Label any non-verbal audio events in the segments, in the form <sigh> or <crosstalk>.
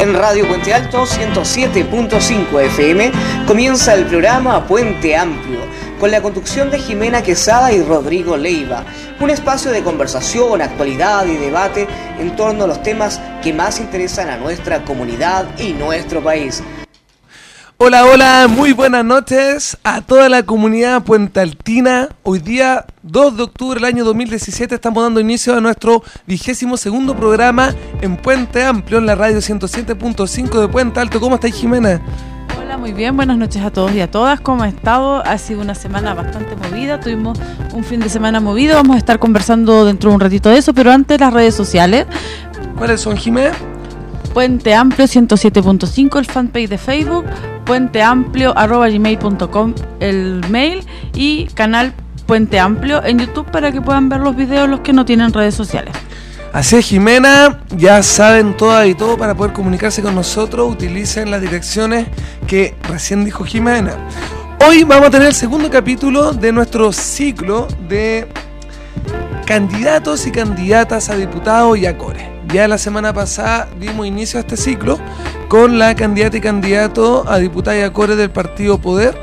En Radio Puente Alto 107.5 FM comienza el programa Puente Amplio con la conducción de Jimena Quesada y Rodrigo Leiva. Un espacio de conversación, actualidad y debate en torno a los temas que más interesan a nuestra comunidad y nuestro país. Hola, hola, muy buenas noches a toda la comunidad puentaltina. Hoy día, 2 de octubre del año 2017, estamos dando inicio a nuestro vigésimo segundo programa en Puente Amplio, en la radio 107.5 de Puente Alto. ¿Cómo estáis, Jimena? Hola, muy bien, buenas noches a todos y a todas. ¿Cómo ha estado? Ha sido una semana bastante movida, tuvimos un fin de semana movido, vamos a estar conversando dentro de un ratito de eso, pero antes las redes sociales. ¿Cuáles son, Jimena? Puente Amplio 107.5, el fanpage de Facebook, puenteamplio.gmail.com el mail y canal Puente Amplio en YouTube para que puedan ver los videos los que no tienen redes sociales. Así es, Jimena, ya saben todo y todo para poder comunicarse con nosotros, utilicen las direcciones que recién dijo Jimena. Hoy vamos a tener el segundo capítulo de nuestro ciclo de candidatos y candidatas a diputados y a core. Ya la semana pasada dimos inicio a este ciclo con la candidata y candidato a diputada y a core del Partido Poder.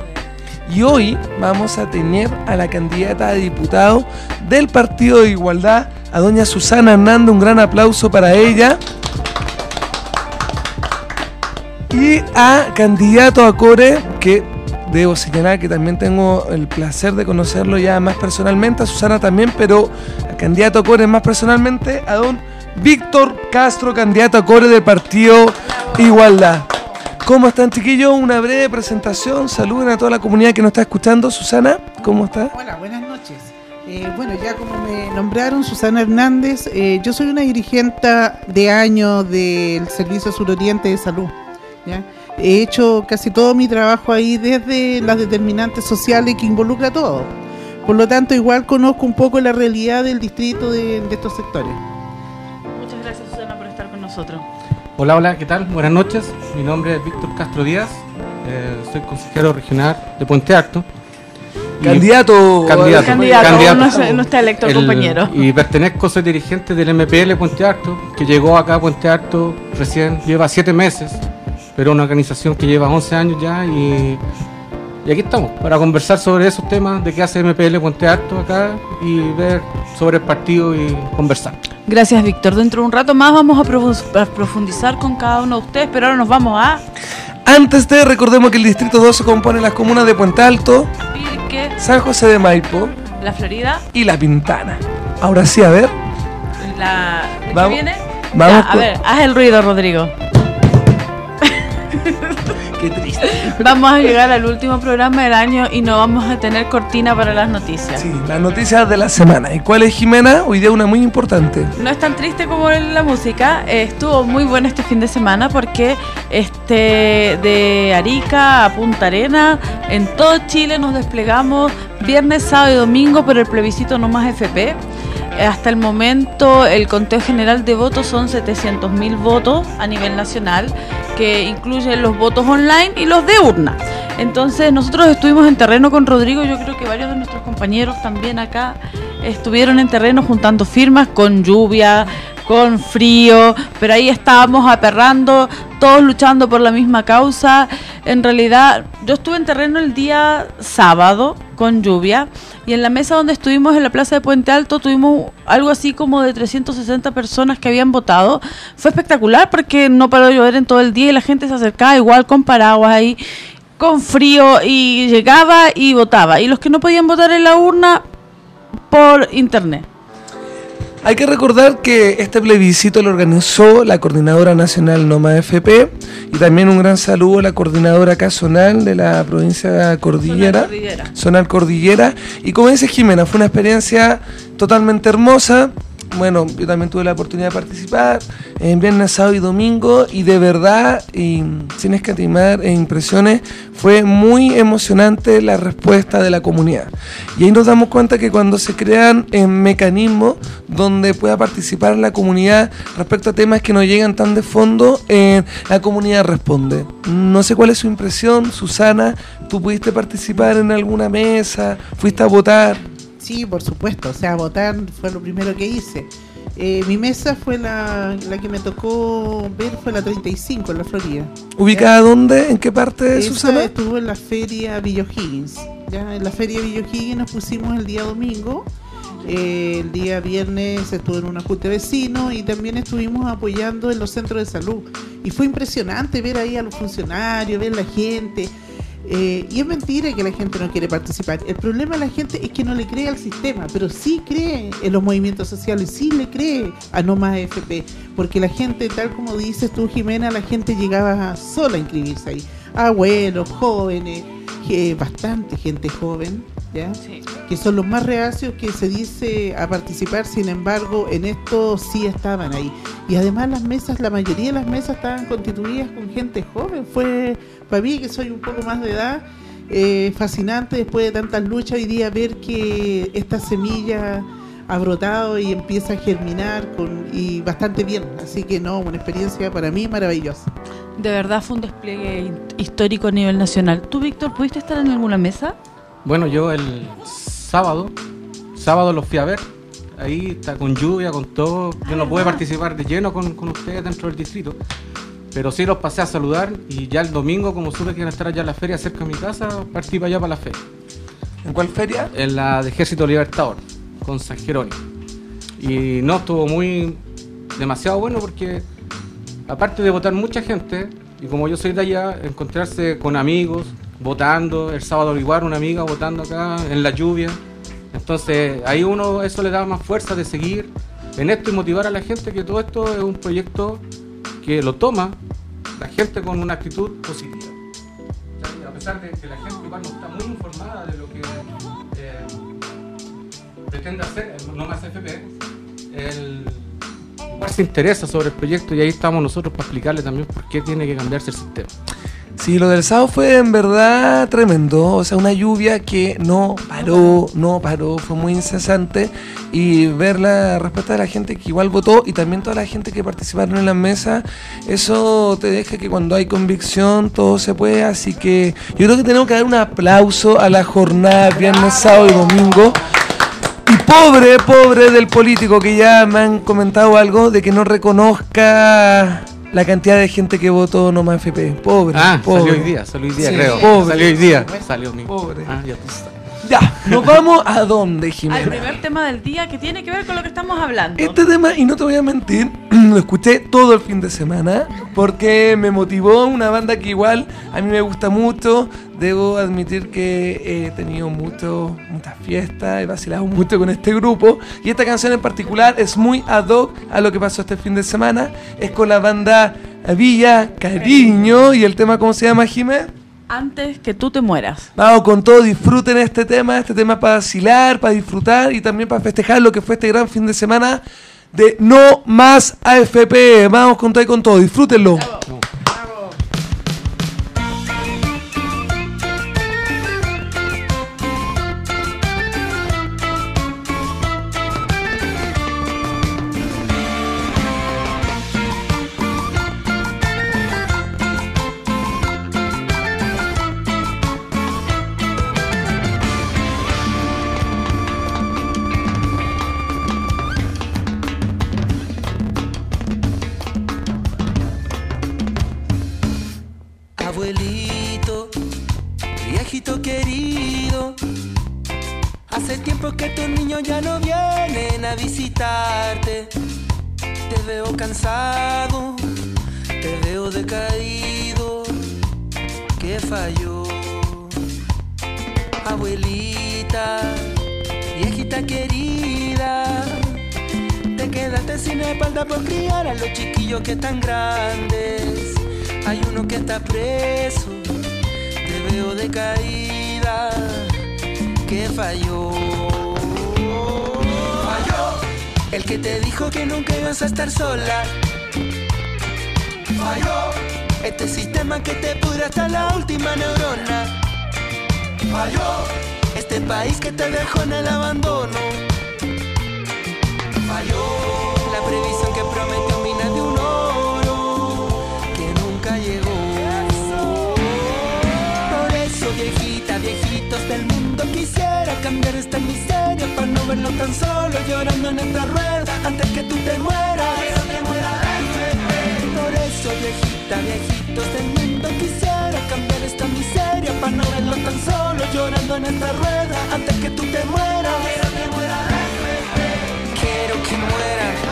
Y hoy vamos a tener a la candidata a diputado del Partido de Igualdad, a doña Susana Hernández. Un gran aplauso para ella. Y a candidato a core, que debo señalar que también tengo el placer de conocerlo ya más personalmente, a Susana también, pero a candidato a core más personalmente, a don Víctor Castro, candidato a core del partido Igualdad. ¿Cómo están, chiquillos? Una breve presentación. Saluden a toda la comunidad que nos está escuchando. Susana, ¿cómo está? Hola, buenas noches. Eh, bueno, ya como me nombraron, Susana Hernández, eh, yo soy una dirigente de años del Servicio Suroriente de Salud. He hecho casi todo mi trabajo ahí desde las determinantes sociales que involucra todo. Por lo tanto, igual conozco un poco la realidad del distrito de estos sectores. Hola, hola, ¿qué tal? Buenas noches. Mi nombre es Víctor Castro Díaz. Eh, soy consejero regional de Puente Alto. Candidato. Candidato. candidato, No, está electo compañero. Y pertenezco, soy dirigente del MPL Puente Alto, que llegó acá a Puente Alto recién, lleva siete meses, pero una organización que lleva 11 años ya y y aquí estamos, para conversar sobre esos temas de qué hace MPL Puente Alto acá y ver sobre el partido y conversar. Gracias, Víctor. Dentro de un rato más vamos a profundizar con cada uno de ustedes, pero ahora nos vamos a... Antes de, recordemos que el Distrito 2 se compone las comunas de Puente Alto, Pirque, San José de Maipo, La Florida y La Pintana. Ahora sí, a ver. La... ¿Qué viene? Vamos a ver, haz el ruido, Rodrigo. <laughs> Qué triste. <laughs> Vamos a llegar al último programa del año y no vamos a tener cortina para las noticias. Sí, las noticias de la semana. ¿Y cuál es, Jimena? Hoy día una muy importante. No es tan triste como la música. estuvo muy bueno este fin de semana porque este de Arica a Punta Arena, en todo Chile nos desplegamos viernes, sábado y domingo por el plebiscito No Más FP. Hasta el momento el conteo general de votos son 700.000 votos a nivel nacional, que incluyen los votos online y los de urna. Entonces nosotros estuvimos en terreno con Rodrigo, yo creo que varios de nuestros compañeros también acá estuvieron en terreno juntando firmas con lluvia, con frío, pero ahí estábamos aperrando, todos luchando por la misma causa. En realidad, yo estuve en terreno el día sábado con lluvia y en la mesa donde estuvimos en la plaza de Puente Alto tuvimos algo así como de 360 personas que habían votado. Fue espectacular porque no paró de llover en todo el día y la gente se acercaba igual con paraguas ahí, con frío y llegaba y votaba. Y los que no podían votar en la urna por internet. Hay que recordar que este plebiscito lo organizó la Coordinadora Nacional Noma FP y también un gran saludo a la Coordinadora Casonal de la provincia Cordillera, Cordillera. Zonal Cordillera. Y como dice Jimena, fue una experiencia totalmente hermosa bueno, yo también tuve la oportunidad de participar en viernes, sábado y domingo y de verdad, y sin escatimar e impresiones, fue muy emocionante la respuesta de la comunidad. Y ahí nos damos cuenta que cuando se crean eh, mecanismos donde pueda participar la comunidad respecto a temas que no llegan tan de fondo, eh, la comunidad responde. No sé cuál es su impresión, Susana, ¿tú pudiste participar en alguna mesa? ¿Fuiste a votar? Sí, por supuesto, o sea, votar fue lo primero que hice. Eh, mi mesa fue la, la que me tocó ver, fue la 35 en la Florida. ¿Ubicada dónde? ¿En qué parte de Susana? estuvo en la feria Villa O'Higgins. Ya en la feria Villa O'Higgins nos pusimos el día domingo. Eh, el día viernes estuve en una junta de vecinos y también estuvimos apoyando en los centros de salud. Y fue impresionante ver ahí a los funcionarios, ver la gente. Eh, y es mentira que la gente no quiere participar. El problema de la gente es que no le cree al sistema, pero sí cree en los movimientos sociales, sí le cree a No Más FP. Porque la gente, tal como dices tú, Jimena, la gente llegaba sola a inscribirse ahí. Abuelos, jóvenes, eh, bastante gente joven, ¿ya? Sí. que son los más reacios que se dice a participar, sin embargo, en esto sí estaban ahí. Y además las mesas, la mayoría de las mesas estaban constituidas con gente joven. Fue, para mí que soy un poco más de edad, eh, fascinante después de tantas luchas hoy día ver que esta semilla ha brotado y empieza a germinar con, y bastante bien. Así que no, una experiencia para mí maravillosa. De verdad fue un despliegue histórico a nivel nacional. ¿Tú, Víctor, pudiste estar en alguna mesa? Bueno, yo el sábado, sábado los fui a ver. Ahí está con lluvia, con todo. Yo no pude participar de lleno con, con ustedes dentro del distrito. Pero sí los pasé a saludar y ya el domingo, como supe que iban a estar allá en la feria cerca de mi casa, partí para allá para la feria. ¿En cuál feria? En la de Ejército Libertador, con San Jerónimo. Y no, estuvo muy demasiado bueno porque aparte de votar mucha gente, y como yo soy de allá, encontrarse con amigos, votando, el sábado igual una amiga votando acá en la lluvia. Entonces ahí uno eso le da más fuerza de seguir en esto y motivar a la gente que todo esto es un proyecto que lo toma la gente con una actitud positiva. A pesar de que la gente igual no está muy informada de lo que eh, pretende hacer, el no más FP, igual se interesa sobre el proyecto y ahí estamos nosotros para explicarle también por qué tiene que cambiarse el sistema. Sí, lo del sábado fue en verdad tremendo. O sea, una lluvia que no paró, no paró, fue muy incesante. Y ver la respuesta de la gente que igual votó y también toda la gente que participaron en la mesa, eso te deja que cuando hay convicción todo se puede. Así que yo creo que tenemos que dar un aplauso a la jornada viernes, sábado y domingo. Y pobre, pobre del político que ya me han comentado algo de que no reconozca la cantidad de gente que votó No Más FP. Pobre, Ah, pobre. salió hoy día, salió hoy día, Sí, creo. pobre. Salió hoy día. Salió mi. Pobre. Ah, ya. Ya, nos vamos a dónde, Al Jimena. primer tema del día que tiene que ver con lo que estamos hablando. Este tema, y no te voy a mentir, <clears throat> lo escuché todo el fin de semana porque me motivó una banda que igual a mí me gusta mucho. Debo admitir que he tenido mucho, muchas fiestas, he vacilado mucho con este grupo. Y esta canción en particular es muy ad hoc a lo que pasó este fin de semana. Es con la banda Villa Cariño. ¿Y el tema cómo se llama, Jimé? Antes que tú te mueras. Vamos con todo, disfruten este tema, este tema para vacilar, para disfrutar y también para festejar lo que fue este gran fin de semana de No Más AFP. Vamos con todo y con todo, disfrútenlo. Del mundo, quisiera cambiar esta miseria para no verlo tan solo llorando en esta rueda antes que tú te mueras. Por eso, viejita, viejitos del mundo, quisiera cambiar esta miseria para no verlo tan solo llorando en esta rueda antes que tú te mueras. Quiero que muera.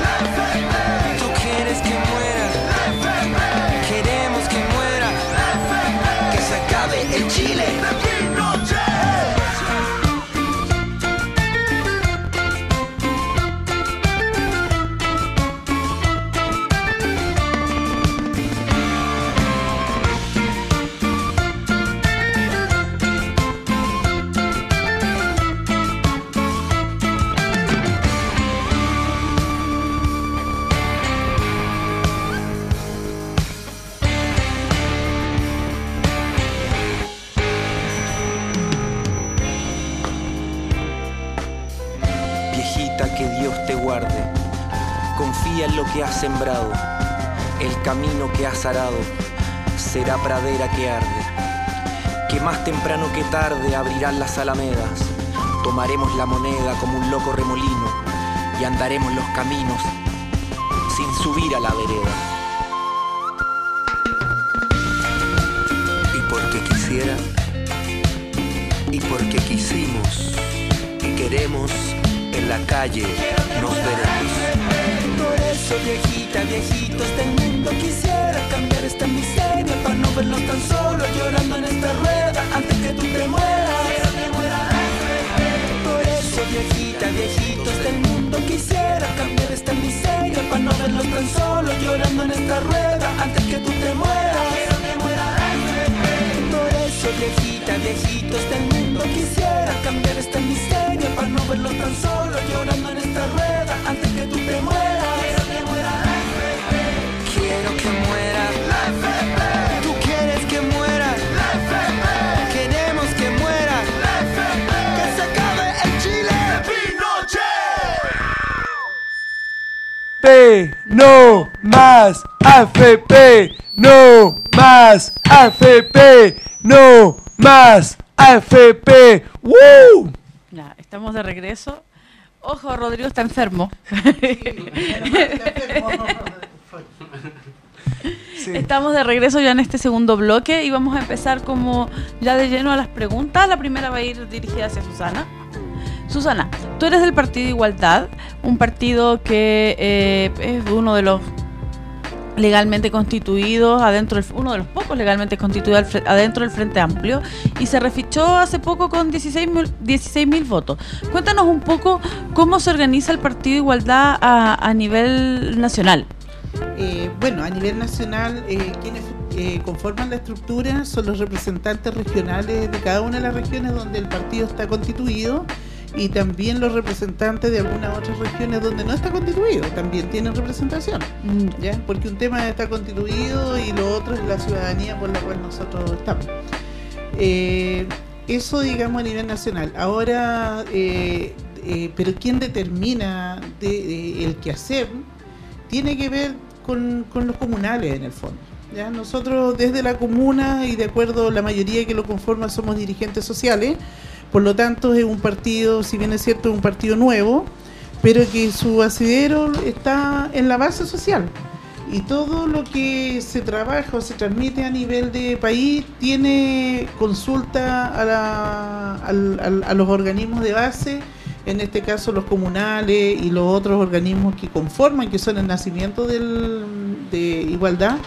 Camino que has arado será pradera que arde. Que más temprano que tarde abrirán las alamedas. Tomaremos la moneda como un loco remolino y andaremos los caminos sin subir a la vereda. Y porque quisiera, y porque quisimos, y queremos, en la calle nos veremos. Por eso, viejita, viejitos del mundo, quisiera cambiar esta miseria para no verlos tan solo llorando en esta rueda antes que tú te mueras. Por eso, viejita, viejitos del mundo, quisiera cambiar esta miseria para no verlos tan solo llorando en esta rueda antes que tú te mueras. Por eso, viejita, viejitos del mundo, quisiera cambiar esta miseria para no verlos tan solo llorando en esta rueda antes que tú No más AFP, no más AFP, no más AFP. ¡Woo! Ya, estamos de regreso. Ojo, Rodrigo está enfermo. Estamos de regreso ya en este segundo bloque y vamos a empezar como ya de lleno a las preguntas. La primera va a ir dirigida hacia Susana. Susana, tú eres del Partido Igualdad, un partido que eh, es uno de los legalmente constituidos adentro uno de los pocos legalmente constituidos adentro del Frente Amplio y se refichó hace poco con 16 mil votos. Cuéntanos un poco cómo se organiza el Partido Igualdad a, nivel nacional. Eh, bueno, a nivel nacional, eh, quienes conforman la estructura son los representantes regionales de cada una de las regiones donde el partido está constituido y también los representantes de algunas otras regiones donde no está constituido, también tienen representación. ¿ya? Porque un tema es estar constituido y lo otro es la ciudadanía por la cual nosotros estamos. Eh, eso, digamos, a nivel nacional. Ahora, eh, eh, pero ¿quién determina de, de el quehacer? Tiene que ver con, con los comunales, en el fondo. ¿ya? Nosotros, desde la comuna y de acuerdo a la mayoría que lo conforma, somos dirigentes sociales. Por lo tanto, es un partido, si bien es cierto, es un partido nuevo, pero que su asidero está en la base social. Y todo lo que se trabaja o se transmite a nivel de país tiene consulta a, la- al- a los organismos de base, en este caso los comunales y los otros organismos que conforman, que son el nacimiento del, de igualdad,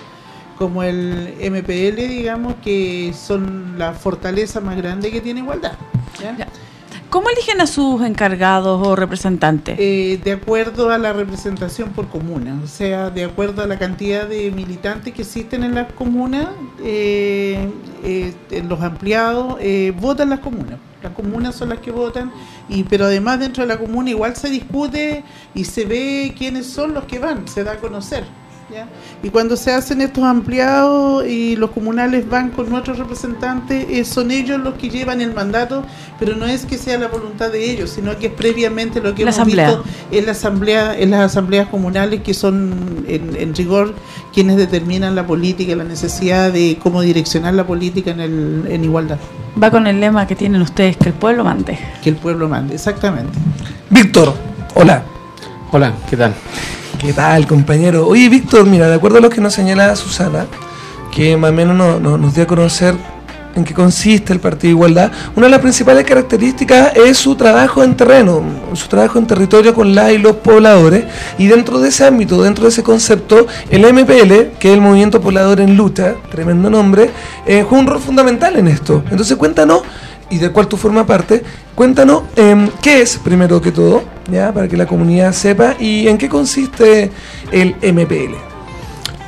como el MPL, digamos, que son la fortaleza más grande que tiene igualdad. ¿Ya? Ya. ¿Cómo eligen a sus encargados o representantes? Eh, de acuerdo a la representación por comuna, o sea, de acuerdo a la cantidad de militantes que existen en las comunas, eh, eh, los ampliados, eh, votan las comunas. Las comunas son las que votan, y pero además dentro de la comuna igual se discute y se ve quiénes son los que van, se da a conocer. ¿Ya? Y cuando se hacen estos ampliados y los comunales van con nuestros representantes, eh, son ellos los que llevan el mandato, pero no es que sea la voluntad de ellos, sino que es previamente lo que La hemos asamblea. visto en la asamblea, en las asambleas comunales que son en, en rigor quienes determinan la política, la necesidad de cómo direccionar la política en, el, en igualdad, Va con el lema que tienen ustedes, que el pueblo mande. que el pueblo mande, exactamente. Víctor, hola. Hola, ¿qué tal? ¿Qué tal, compañero? Oye, Víctor, mira, de acuerdo a lo que nos señala Susana, que más o menos no- no- nos dio a conocer en qué consiste el Partido de Igualdad, una de las principales características es su trabajo en terreno, su trabajo en territorio con la y los pobladores, y dentro de ese ámbito, dentro de ese concepto, el MPL, que es el Movimiento Poblador en Lucha, tremendo nombre, eh, juega un rol fundamental en esto. Entonces cuéntanos, y del cual tú formas parte, cuéntanos em, qué es, primero que todo, ya para que la comunidad sepa, y en qué consiste el MPL.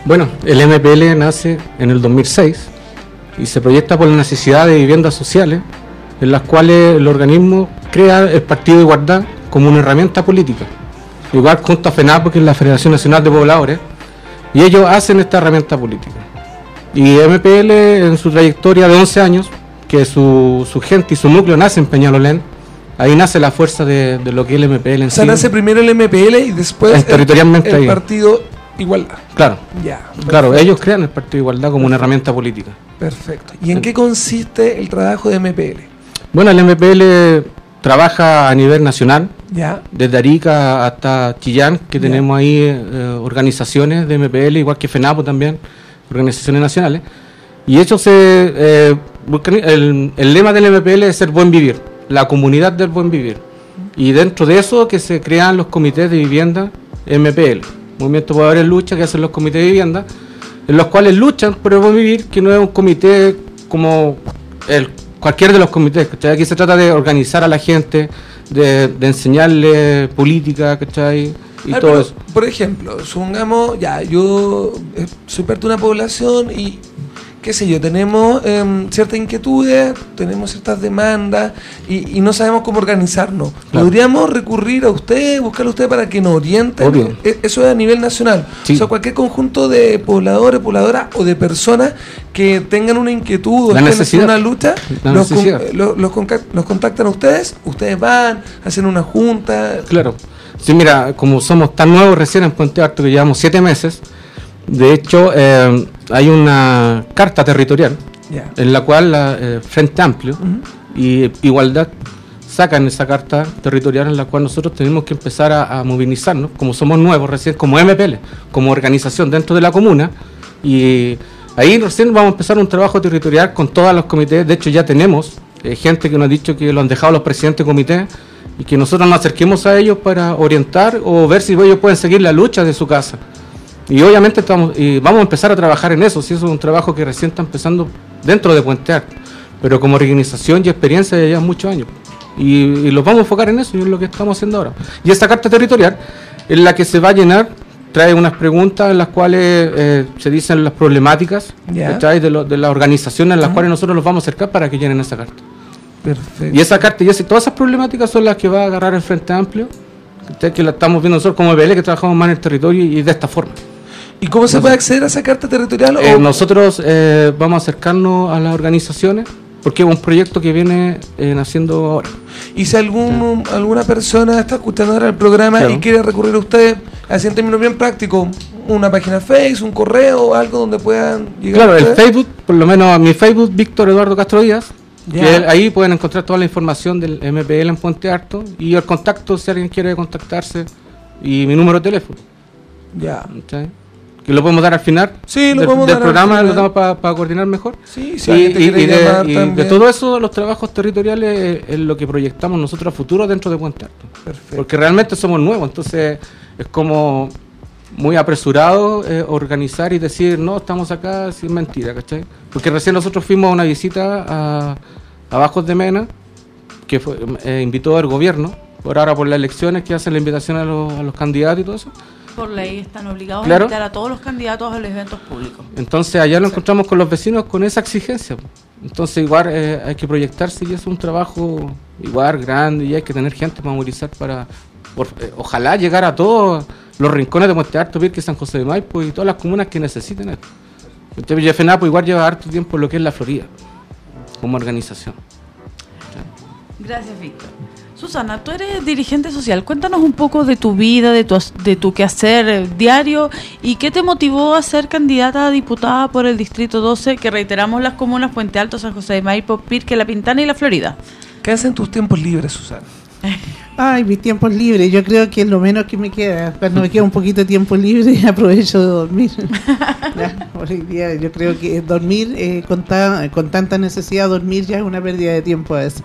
Bueno, el MPL nace en el 2006 y se proyecta por la necesidad de viviendas sociales en las cuales el organismo crea el Partido de Igualdad como una herramienta política. Igual junto a FENAPO, que es la Federación Nacional de Pobladores, y ellos hacen esta herramienta política. Y MPL en su trayectoria de 11 años, que su, su gente y su núcleo nace en Peñalolén, ahí nace la fuerza de, de lo que es el MPL en O sea, sí. nace primero el MPL y después Es el- territorialmente el, ahí. Partido Igualdad. Claro, Ya. claro, ellos crean el Partido Igualdad como una herramienta política. Perfecto. ¿Y en qué consiste el trabajo de MPL? Bueno, el MPL trabaja a nivel nacional, Ya. desde Arica hasta Chillán, que Ya. tenemos ahí eh, organizaciones de MPL, igual que FENAPO también, organizaciones nacionales. Y ellos se, eh, el, el lema del MPL es el buen vivir, la comunidad del buen vivir. Y dentro de eso que se crean los comités de vivienda MPL, Movimiento Pobladores Lucha, que hacen los comités de vivienda, en los cuales luchan por el buen vivir, que no es un comité como el, cualquier de los comités. ¿cachai? Aquí se trata de organizar a la gente, de, de enseñarle política, ¿cachai? Y todo pero, eso. Por ejemplo, supongamos, ya, yo eh, soy parte de una población y, qué sé yo, tenemos em, ciertas inquietudes, tenemos ciertas demandas y, y no sabemos cómo organizarnos. Claro. ¿Podríamos recurrir a usted, buscarle a usted para que nos oriente? Obvio. E- Eso es a nivel nacional. Sí. O sea, cualquier conjunto de pobladores, pobladoras o de personas que tengan una inquietud o La estén en una lucha, los, con- eh, los, los conca- los contactan a ustedes, ustedes van, hacen una junta. Claro. Sí, mira, como somos tan nuevos recién en Puente Alto, que llevamos siete meses, de hecho, eh, hay una carta territorial en la cual la eh, Frente Amplio y Igualdad sacan esa carta territorial en la cual nosotros tenemos que empezar a, a movilizarnos, como somos nuevos recién, como MPL, como organización dentro de la comuna, y ahí recién vamos a empezar un trabajo territorial con todos los comités, de hecho ya tenemos eh, gente que nos ha dicho que lo han dejado los presidentes de comité, y que nosotros nos acerquemos a ellos para orientar o ver si ellos pueden seguir la lucha de su casa. Y obviamente estamos, y vamos a empezar a trabajar en eso, si eso es un trabajo que recién está empezando dentro de Puente Alto, pero como organización y experiencia ya llevan muchos años. Y, y los vamos a enfocar en eso, y es lo que estamos haciendo ahora. Y esta carta territorial, en la que se va a llenar, trae unas preguntas en las cuales eh, se dicen las problemáticas. ¿cachai? de, lo- de las organizaciones en las cuales nosotros los vamos a acercar para que llenen esa carta. Perfecto. Y esa carta y ese- todas esas problemáticas son las que va a agarrar el Frente Amplio, que la estamos viendo nosotros como EPL, que trabajamos más en el territorio y de esta forma. ¿Y cómo se puede acceder a esa carta territorial? Eh, O- nosotros eh, vamos a acercarnos a las organizaciones porque es un proyecto que viene eh, naciendo ahora. Y si algún, alguna persona está escuchando ahora el programa Claro. y quiere recurrir a usted, así en términos bien prácticos, una página Facebook, un correo, algo donde puedan llegar Claro, a el. Facebook, por lo menos mi Facebook, Víctor Eduardo Castro Díaz. Que ahí pueden encontrar toda la información del MPL en Puente Alto y el contacto si alguien quiere contactarse y mi número de teléfono. Ya. ¿cachai? Que lo podemos dar al final Sí, lo del, podemos del dar al programa, final. lo damos para coordinar mejor. Sí, si y, y- y de, y todo eso, los trabajos territoriales es lo que proyectamos nosotros a futuro dentro de Puente Alto. Perfecto. Porque realmente somos nuevos, entonces es como muy apresurado eh, organizar y decir, no, estamos acá, sin mentira, ¿cachai? Porque recién nosotros fuimos a una visita a, a Bajos de Mena, que fue, eh, invitó el gobierno, por ahora por las elecciones que hacen la invitación a los, a los candidatos y todo eso. Por ley están obligados Claro. a invitar a todos los candidatos a los eventos públicos. Entonces allá nos encontramos con los vecinos con esa exigencia. Entonces igual eh, hay que proyectarse y es un trabajo igual grande y hay que tener gente para movilizar para, por- eh, ojalá llegar a todos los rincones de Puente Alto, Pirque, San José de Maipo y todas las comunas que necesiten esto. Entonces Villafenapo igual lleva harto tiempo lo que es la Florida, como organización. Gracias, Víctor. Susana, tú eres dirigente social. Cuéntanos un poco de tu vida, de tu, de tu quehacer eh, diario y qué te motivó a ser candidata a diputada por el Distrito 12, que reiteramos las comunas Puente Alto, San José de Maipo, Pirque, La Pintana y La Florida. ¿Qué hacen tus tiempos libres, Susana? <laughs> Ay, mis tiempos libres, yo creo que es lo menos que me queda. Cuando me queda un poquito de tiempo libre, <laughs> aprovecho de dormir. <laughs> Ya, hoy día yo creo que dormir, eh, con, ta- con tanta necesidad de dormir, ya es una pérdida de tiempo a veces.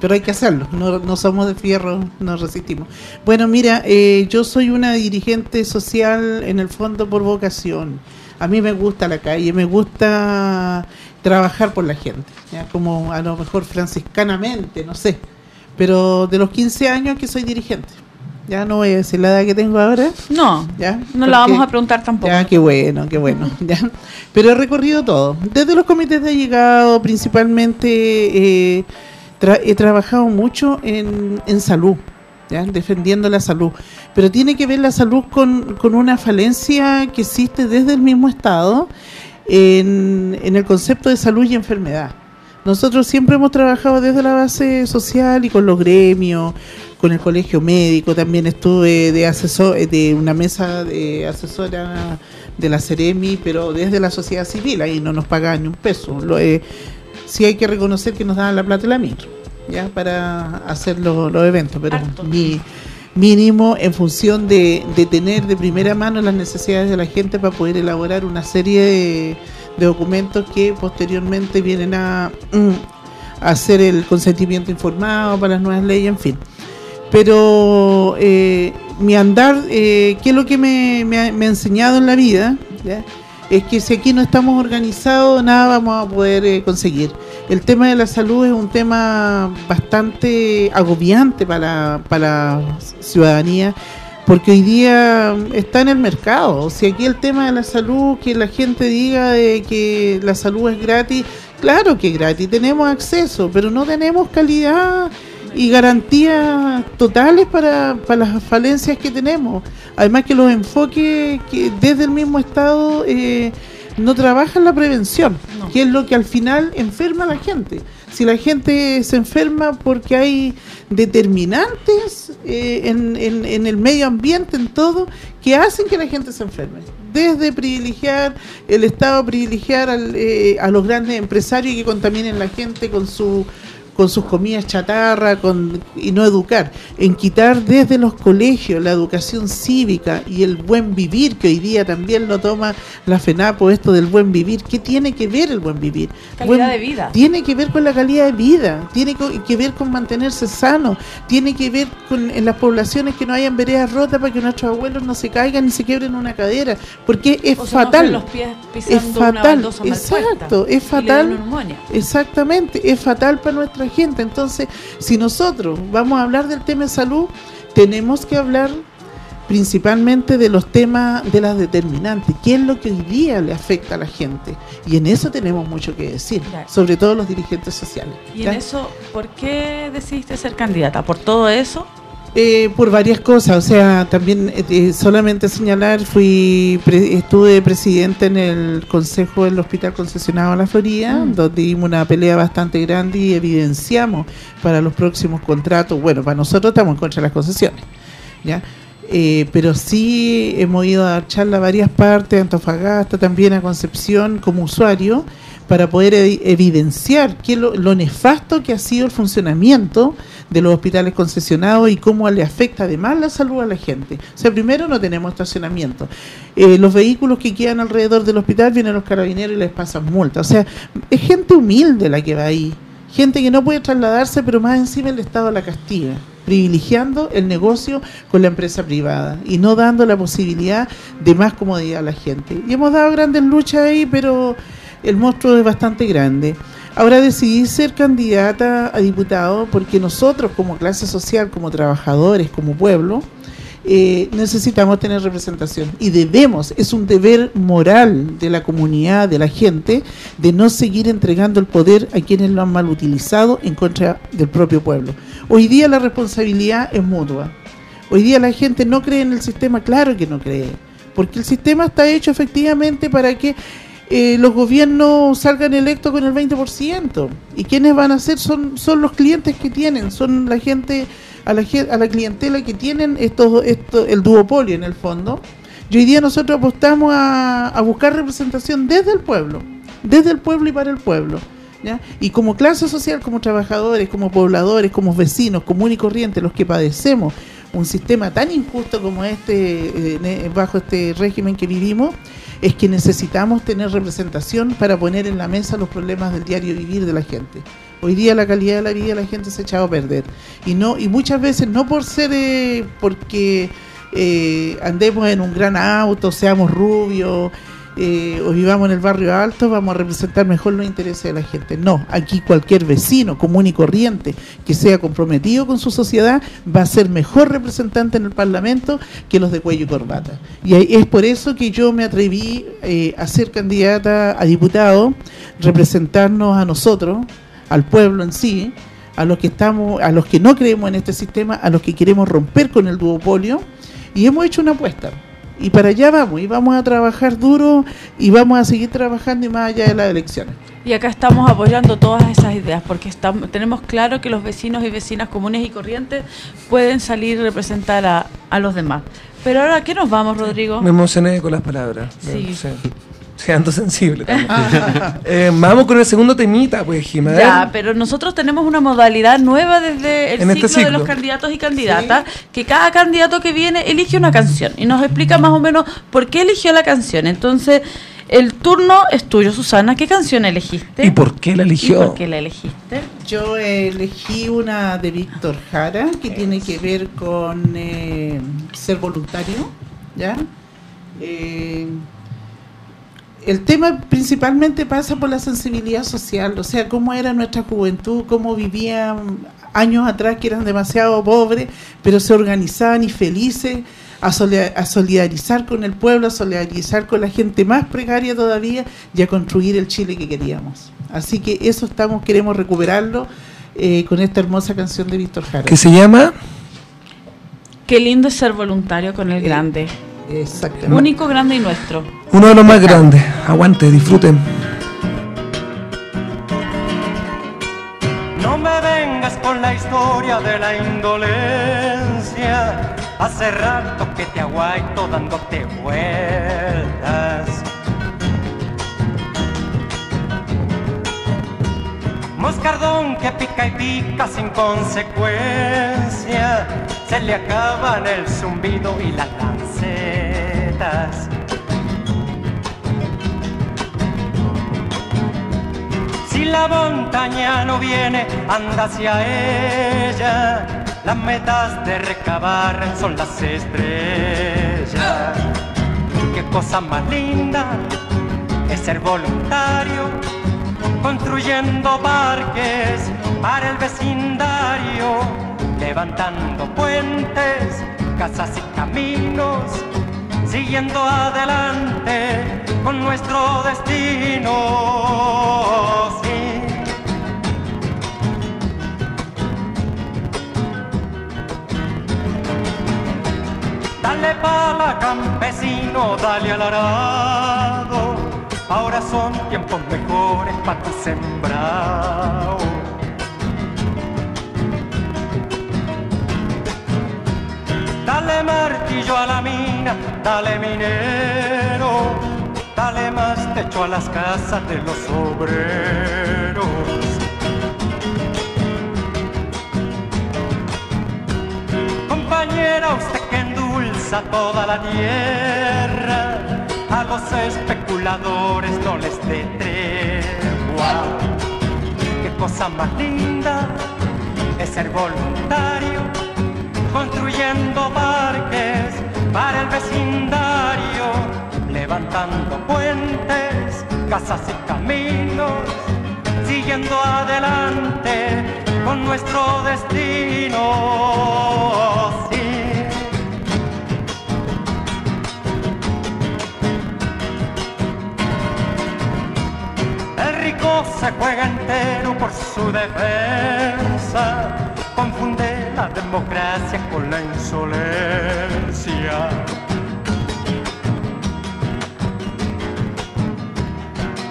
Pero hay que hacerlo, no, no somos de fierro, nos resistimos. Bueno, mira, eh, yo soy una dirigente social en el fondo por vocación. A mí me gusta la calle, me gusta trabajar por la gente, ¿ya? como a lo mejor franciscanamente, no sé pero de los 15 años que soy dirigente. Ya no voy a decir la edad que tengo ahora. No, ¿ya? no la vamos a preguntar tampoco. Ya, qué bueno, qué bueno. <laughs> ¿ya? Pero he recorrido todo. Desde los comités de llegado, principalmente eh, tra- he trabajado mucho en, en salud, ¿ya? defendiendo la salud. Pero tiene que ver la salud con, con una falencia que existe desde el mismo Estado en, en el concepto de salud y enfermedad. Nosotros siempre hemos trabajado desde la base social y con los gremios, con el colegio médico, también estuve de asesor de una mesa de asesora de la Ceremi, pero desde la sociedad civil, ahí no nos pagaban ni un peso. Eh, sí hay que reconocer que nos daban la plata de la micro, ya para hacer lo- los eventos, pero mi mínimo en función de, de tener de primera mano las necesidades de la gente para poder elaborar una serie de, de documentos que posteriormente vienen a, mm, a hacer el consentimiento informado para las nuevas leyes, en fin. Pero eh, mi andar, eh, ¿qué es lo que me, me me ha enseñado en la vida? ¿Ya? Es que si aquí no estamos organizados, nada vamos a poder eh, conseguir. El tema de la salud es un tema bastante agobiante para, para la ciudadanía, porque hoy día está en el mercado. Si aquí el tema de la salud, que la gente diga de que la salud es gratis, claro que es gratis, tenemos acceso, pero no tenemos calidad y garantías totales para, para las falencias que tenemos. Además que los enfoques que desde el mismo Estado eh, no trabajan la prevención, No. que es lo que al final enferma a la gente. Si la gente se enferma porque hay determinantes eh, en, en- en el medio ambiente, en todo, que hacen que la gente se enferme. Desde privilegiar, el Estado privilegiar al, eh, a los grandes empresarios que contaminen la gente con su con sus comidas chatarra con, y no educar, en quitar desde los colegios la educación cívica y el buen vivir, que hoy día también lo toma la FENAPO, esto del buen vivir. ¿Qué tiene que ver el buen vivir? Calidad Buen- de vida. Tiene que ver con la calidad de vida, tiene que ver con mantenerse sano, tiene que ver con en las poblaciones que no hayan veredas rotas para que nuestros abuelos no se caigan ni se quiebren una cadera, porque es O fatal. los pies pisando Es una fatal, puesta exacto, es fatal. Exactamente, es fatal para nuestra gente. Entonces, si nosotros vamos a hablar del tema de salud, tenemos que hablar principalmente de los temas de las determinantes, qué es lo que hoy día le afecta a la gente. Y en eso tenemos mucho que decir, sobre todo los dirigentes sociales. Y ¿ya? en eso, ¿por qué decidiste ser candidata? ¿Por todo eso? Eh, por varias cosas, o sea, también eh, eh, solamente señalar, fui pre- estuve presidente en el consejo del hospital concesionado a la Florida, Mm. donde dimos una pelea bastante grande y evidenciamos para los próximos contratos, bueno, para nosotros estamos en contra de las concesiones, ¿ya? Eh, pero sí hemos ido a dar charla a varias partes, Antofagasta, también a Concepción como usuario, para poder evi- evidenciar qué es lo, lo nefasto que ha sido el funcionamiento de los hospitales concesionados y cómo le afecta además la salud a la gente. O sea, primero no tenemos estacionamiento. Eh, los vehículos que quedan alrededor del hospital vienen los carabineros y les pasan multas. O sea, es gente humilde la que va ahí. Gente que no puede trasladarse, pero más encima el Estado la castiga, privilegiando el negocio con la empresa privada y no dando la posibilidad de más comodidad a la gente. Y hemos dado grandes luchas ahí, pero el monstruo es bastante grande. Ahora decidí ser candidata a diputado porque nosotros como clase social, como trabajadores, como pueblo, eh, necesitamos tener representación y debemos, es un deber moral de la comunidad, de la gente, de no seguir entregando el poder a quienes lo han mal utilizado en contra del propio pueblo. Hoy día la responsabilidad es mutua. Hoy día la gente no cree en el sistema, claro que no cree, porque el sistema está hecho efectivamente para que eh, los gobiernos salgan electos con el 20%. ¿Y quienes van a ser? Son, son los clientes que tienen, son la gente, a la, a la clientela que tienen estos, esto, el duopolio en el fondo. Y hoy día nosotros apostamos a, a buscar representación desde el pueblo, desde el pueblo y para el pueblo. Y como clase social, como trabajadores, como pobladores, como vecinos, común y corriente, los que padecemos un sistema tan injusto como este, eh, bajo este régimen que vivimos, es que necesitamos tener representación para poner en la mesa los problemas del diario vivir de la gente. Hoy día la calidad de la vida de la gente se ha echado a perder. Y no y muchas veces no por ser eh, porque eh, andemos en un gran auto, seamos rubios, eh, o vivamos en el barrio alto, vamos a representar mejor los intereses de la gente. No, aquí cualquier vecino común y corriente que sea comprometido con su sociedad va a ser mejor representante en el Parlamento que los de cuello y corbata. Y es por eso que yo me atreví eh, a ser candidata a diputado, representarnos a nosotros, al pueblo en sí, a los que estamos, a los que no creemos en este sistema, a los que queremos romper con el duopolio, y hemos hecho una apuesta y para allá vamos, y vamos a trabajar duro y vamos a seguir trabajando y más allá de las elecciones. Y acá estamos apoyando todas esas ideas, porque estamos, tenemos claro que los vecinos y vecinas comunes y corrientes pueden salir a representar a, a los demás. Pero ahora, ¿qué nos vamos, Rodrigo? Me emocioné con las palabras. Sí. sí. Seando sensible también. eh, vamos con el segundo temita, pues, Jimena. Ya, pero nosotros tenemos una modalidad nueva desde el En ciclo, este de los candidatos y candidatas, que cada candidato que viene elige una canción y nos explica más o menos por qué eligió la canción. Entonces, el turno es tuyo, Susana. ¿Qué canción elegiste? ¿Y por qué la ¿Y eligió? por qué la elegiste? Yo elegí una de Víctor Jara que tiene que ver con eh, ser voluntario, ¿ya? Eh, el tema principalmente pasa por la sensibilidad social, o sea, cómo era nuestra juventud, cómo vivían años atrás que eran demasiado pobres, pero se organizaban y felices a, soli- a solidarizar con el pueblo, a solidarizar con la gente más precaria todavía y a construir el Chile que queríamos. Así que eso estamos queremos recuperarlo eh, con esta hermosa canción de Víctor Jara. Que se llama Qué lindo es ser voluntario con el Eh, grande. Exactamente. Único, grande y nuestro. uno de los más grandes. Aguante, disfruten. No me vengas con la historia de la indolencia. Hace rato que te aguaito dándote vueltas. Moscardón que pica y pica sin consecuencia. Se le acaban el zumbido y las lancetas. Si la montaña no viene, anda hacia ella. Las metas de recabar son las estrellas. Qué cosa más linda es ser voluntario, construyendo parques para el vecindario, levantando puentes, casas y caminos, siguiendo adelante con nuestro destino. Dale pala campesino, dale al arado. Ahora son tiempos mejores para tu sembrado. Dale martillo a la mina, dale minero, dale más techo a las casas de los obreros. Compañera, usted que endulza toda la tierra, a los no les dé tregua. Qué cosa más linda es ser voluntario, construyendo parques para el vecindario, levantando puentes, casas y caminos, siguiendo adelante con nuestro destino. Se juega entero por su defensa, confunde la democracia con la insolencia.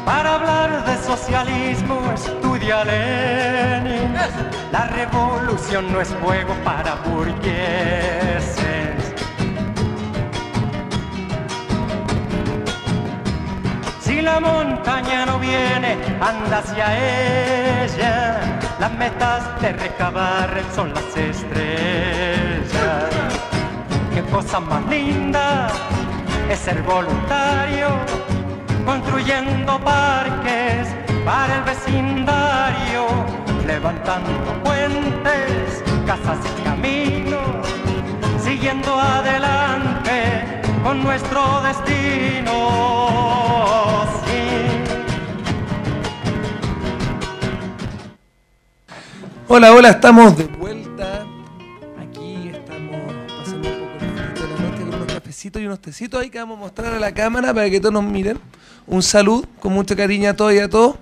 Para hablar de socialismo estudia Lenin. La revolución no es juego para burgueses. Si la montaña no viene, anda hacia ella. Las metas de recabar son las estrellas. Qué cosa más linda es ser voluntario, construyendo parques para el vecindario, levantando puentes, casas y caminos, siguiendo adelante con nuestro destino. Hola, hola, estamos de vuelta. Aquí estamos pasando un poco de la noche con unos cafecitos y unos tecitos ahí que vamos a mostrar a la cámara para que todos nos miren. Un salud con mucho cariño a todos y a todos.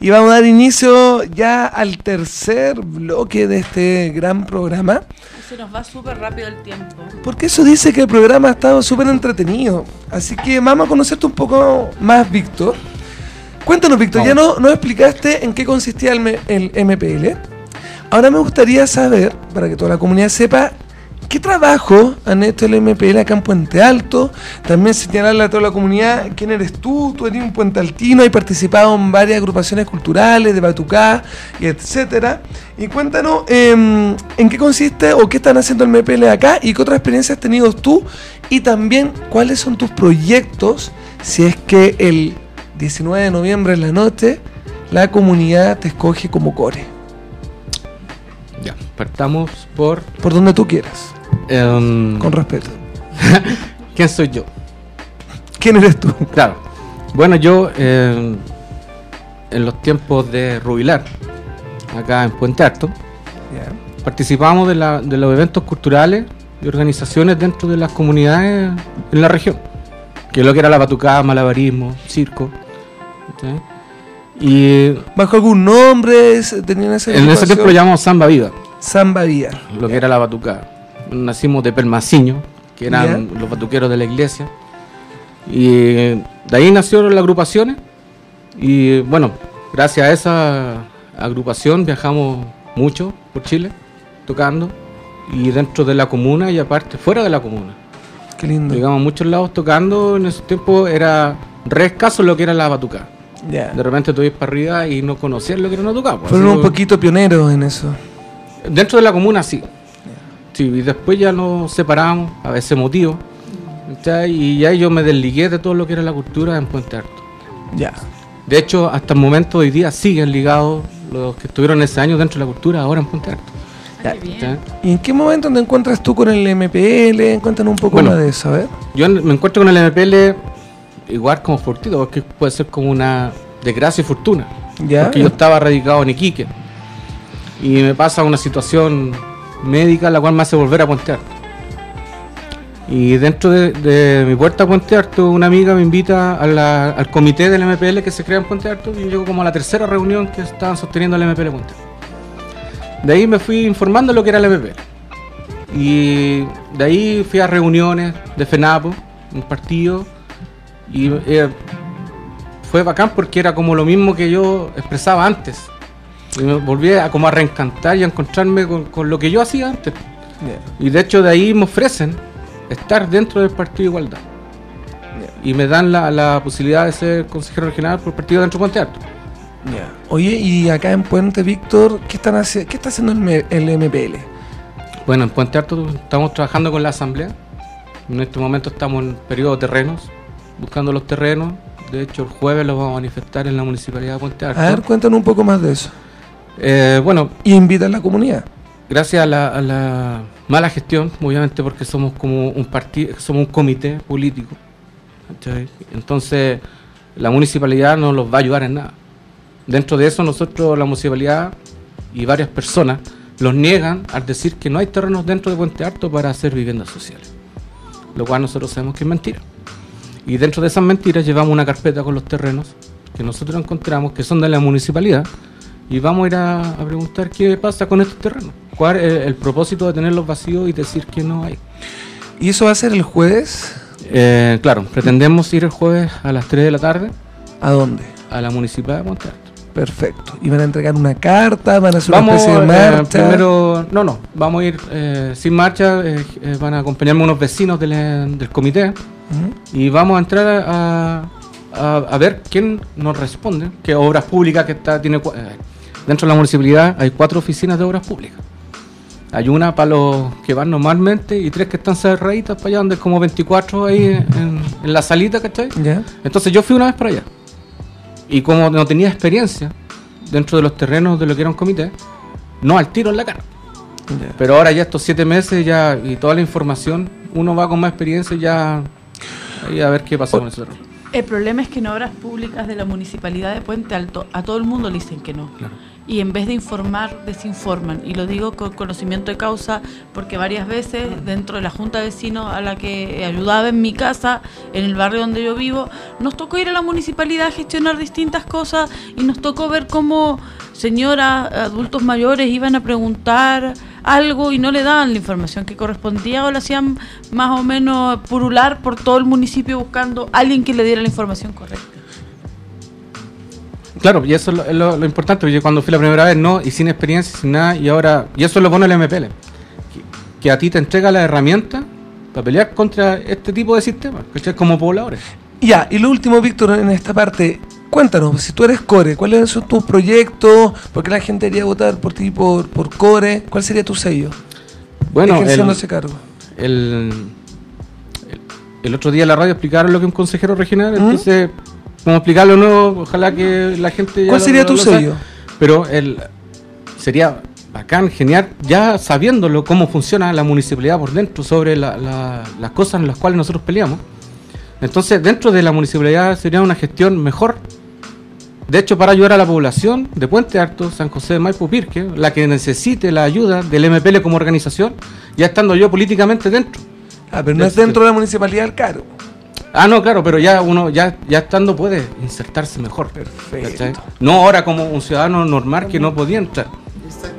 Y vamos a dar inicio ya al tercer bloque de este gran programa. Se nos va súper rápido el tiempo. Porque eso dice que el programa ha estado súper entretenido. Así que vamos a conocerte un poco más, Víctor. Cuéntanos, Víctor, ya no, nos explicaste en qué consistía el, el MPL. Ahora me gustaría saber, para que toda la comunidad sepa, qué trabajo han hecho el MPL acá en Puente Alto. También señalarle a toda la comunidad quién eres tú. Tú eres un puente altino, has participado en varias agrupaciones culturales de Batucá etcétera. Y cuéntanos em, en qué consiste o qué están haciendo el MPL acá y qué otras experiencias has tenido tú. Y también cuáles son tus proyectos si es que el 19 de noviembre en la noche la comunidad te escoge como core. Partamos por. Por donde tú quieras, em, con respeto. <laughs> ¿Quién soy yo? ¿Quién eres tú? Claro. Bueno, yo em, en los tiempos de Rubilar, acá en Puente Alto, participamos de, la- de los eventos culturales y organizaciones dentro de las comunidades en la región. Que es lo que era la batucada, malabarismo, circo. ¿sí? Y ¿Bajo algún nombre tenían esa en ese tiempo lo llamamos Samba Viva, Samba Vía. lo que era la batucada. Nacimos de Pelmaciño, que eran los batuqueros de la iglesia. Y de ahí nacieron las agrupaciones. Y bueno, gracias a esa agrupación viajamos mucho por Chile, tocando. Y dentro de la comuna y aparte, fuera de la comuna. Qué lindo. Llegamos a muchos lados tocando. En ese tiempo era re escaso lo que era la batucada. De repente tú ibas para arriba y no conocías lo que era una batucada. pues, Fueron un poquito pioneros en eso. Dentro de la comuna sí. Sí, y después ya nos separamos, a veces motivos. Y ya yo me desligué de todo lo que era la cultura en Puente Alto. Ya. De hecho, hasta el momento hoy día siguen ligados los que estuvieron ese año dentro de la cultura ahora en Puente Alto. Ya. Bien. ¿cachai? ¿Y en qué momento te encuentras tú con el MPL? Cuéntanos un poco Bueno. más de eso, a ver. Yo me encuentro con el MPL igual como fortito, porque puede ser como una desgracia y fortuna. Ya. Porque yo estaba radicado en Iquique. Y me pasa una situación médica la cual me hace volver a Puente Alto. Y dentro de, mi puerta a Puente Alto, una amiga me invita al comité del MPL que se crea en Puente Alto y llego como a la tercera reunión que estaban sosteniendo el MPL Puente Alto. De ahí me fui informando lo que era el MPL. Y de ahí fui a reuniones de FENAPO, un partido, y eh, fue bacán porque era como lo mismo que yo expresaba antes. Y me volví a como a reencantar y a encontrarme con, con lo que yo hacía antes. Y de hecho de ahí me ofrecen estar dentro del Partido de Igualdad. Y me dan la, la posibilidad de ser consejero regional por el partido dentro de Puente Alto. Oye, y acá en Puente Víctor, ¿qué, están haci- qué está haciendo el, el MPL? Bueno, en Puente Alto estamos trabajando con la asamblea. En este momento estamos en periodo de terrenos, buscando los terrenos. De hecho, el jueves los vamos a manifestar en la municipalidad de Puente Alto. A ver, cuéntanos un poco más de eso. Eh, bueno, invita a la comunidad. gracias a la, a la mala gestión, obviamente porque somos como un partido, somos un comité político. Entonces, la municipalidad no los va a ayudar en nada. Dentro de eso, nosotros, la municipalidad y varias personas los niegan al decir que no hay terrenos dentro de Puente Alto para hacer viviendas sociales. Lo cual nosotros sabemos que es mentira. Y dentro de esas mentiras llevamos una carpeta con los terrenos que nosotros encontramos que son de la municipalidad y vamos a ir a, a preguntar qué pasa con estos terrenos. ¿Cuál es el, el propósito de tenerlos vacíos y decir que no hay? ¿Y eso va a ser el jueves? Eh, claro, pretendemos ir el jueves a las 3 de la tarde ¿A dónde? a la municipalidad de Monte Alto. Perfecto. ¿Y van a entregar una carta? ¿Van a hacer Vamos una especie de eh, marcha? primero, no, no, vamos a ir eh, sin marcha, eh, eh, van a acompañarme unos vecinos del, eh, del comité Ujú. y vamos a entrar a, a, a ver quién nos responde, qué obras públicas que está, tiene eh, dentro de la municipalidad hay cuatro oficinas de obras públicas. Hay una para los que van normalmente y tres que están cerraditas para allá, donde es como 24 ahí en, en la salita, ¿cachai? ¿Ya? Entonces yo fui una vez para allá. Y como no tenía experiencia dentro de los terrenos de lo que era un comité, no al tiro en la cara. Pero ahora ya estos siete meses ya y toda la información, uno va con más experiencia y ya ahí a ver qué pasa con ese terreno. El problema es que en obras públicas de la municipalidad de Puente Alto a todo el mundo le dicen que no. Claro. Y en vez de informar, desinforman. Y lo digo con conocimiento de causa porque varias veces dentro de la junta de vecinos a la que ayudaba en mi casa, en el barrio donde yo vivo, nos tocó ir a la municipalidad a gestionar distintas cosas y nos tocó ver cómo señoras, adultos mayores iban a preguntar algo y no le daban la información que correspondía o la hacían más o menos purular por todo el municipio buscando alguien que le diera la información correcta. Claro, y eso es lo, es lo- lo importante, porque yo cuando fui la primera vez no, y sin experiencia, sin nada, y ahora, y eso lo pone el MPL, que, que a ti te entrega la herramienta para pelear contra este tipo de sistemas, ¿cachai? Como pobladores. Ya, y lo último, Víctor, en esta parte, cuéntanos, si tú eres Core, ¿cuáles son tus proyectos? ¿Por qué la gente iría a votar por ti por, por Core? ¿Cuál sería tu sello? Bueno, ejerciendo el- ese cargo. el, el, el otro día en la radio explicaron lo que un consejero regional, ¿Mm? entonces, como explicarlo no, ojalá que la gente... ya ¿Cuál lo- sería tu sello? Pero el, sería bacán, genial, ya sabiéndolo cómo funciona la municipalidad por dentro, sobre la- la- las cosas en las cuales nosotros peleamos. Entonces, dentro de la municipalidad sería una gestión mejor. De hecho, para ayudar a la población de Puente Alto, San José de Maipo, Pirque, la que necesite la ayuda del MPL como organización, ya estando yo políticamente dentro. Ah, pero no es dentro de la municipalidad del cargo. Ah, no, claro, pero ya uno, ya, ya estando puede insertarse mejor. Perfecto. ¿cachai? No ahora como un ciudadano normal que no podía entrar.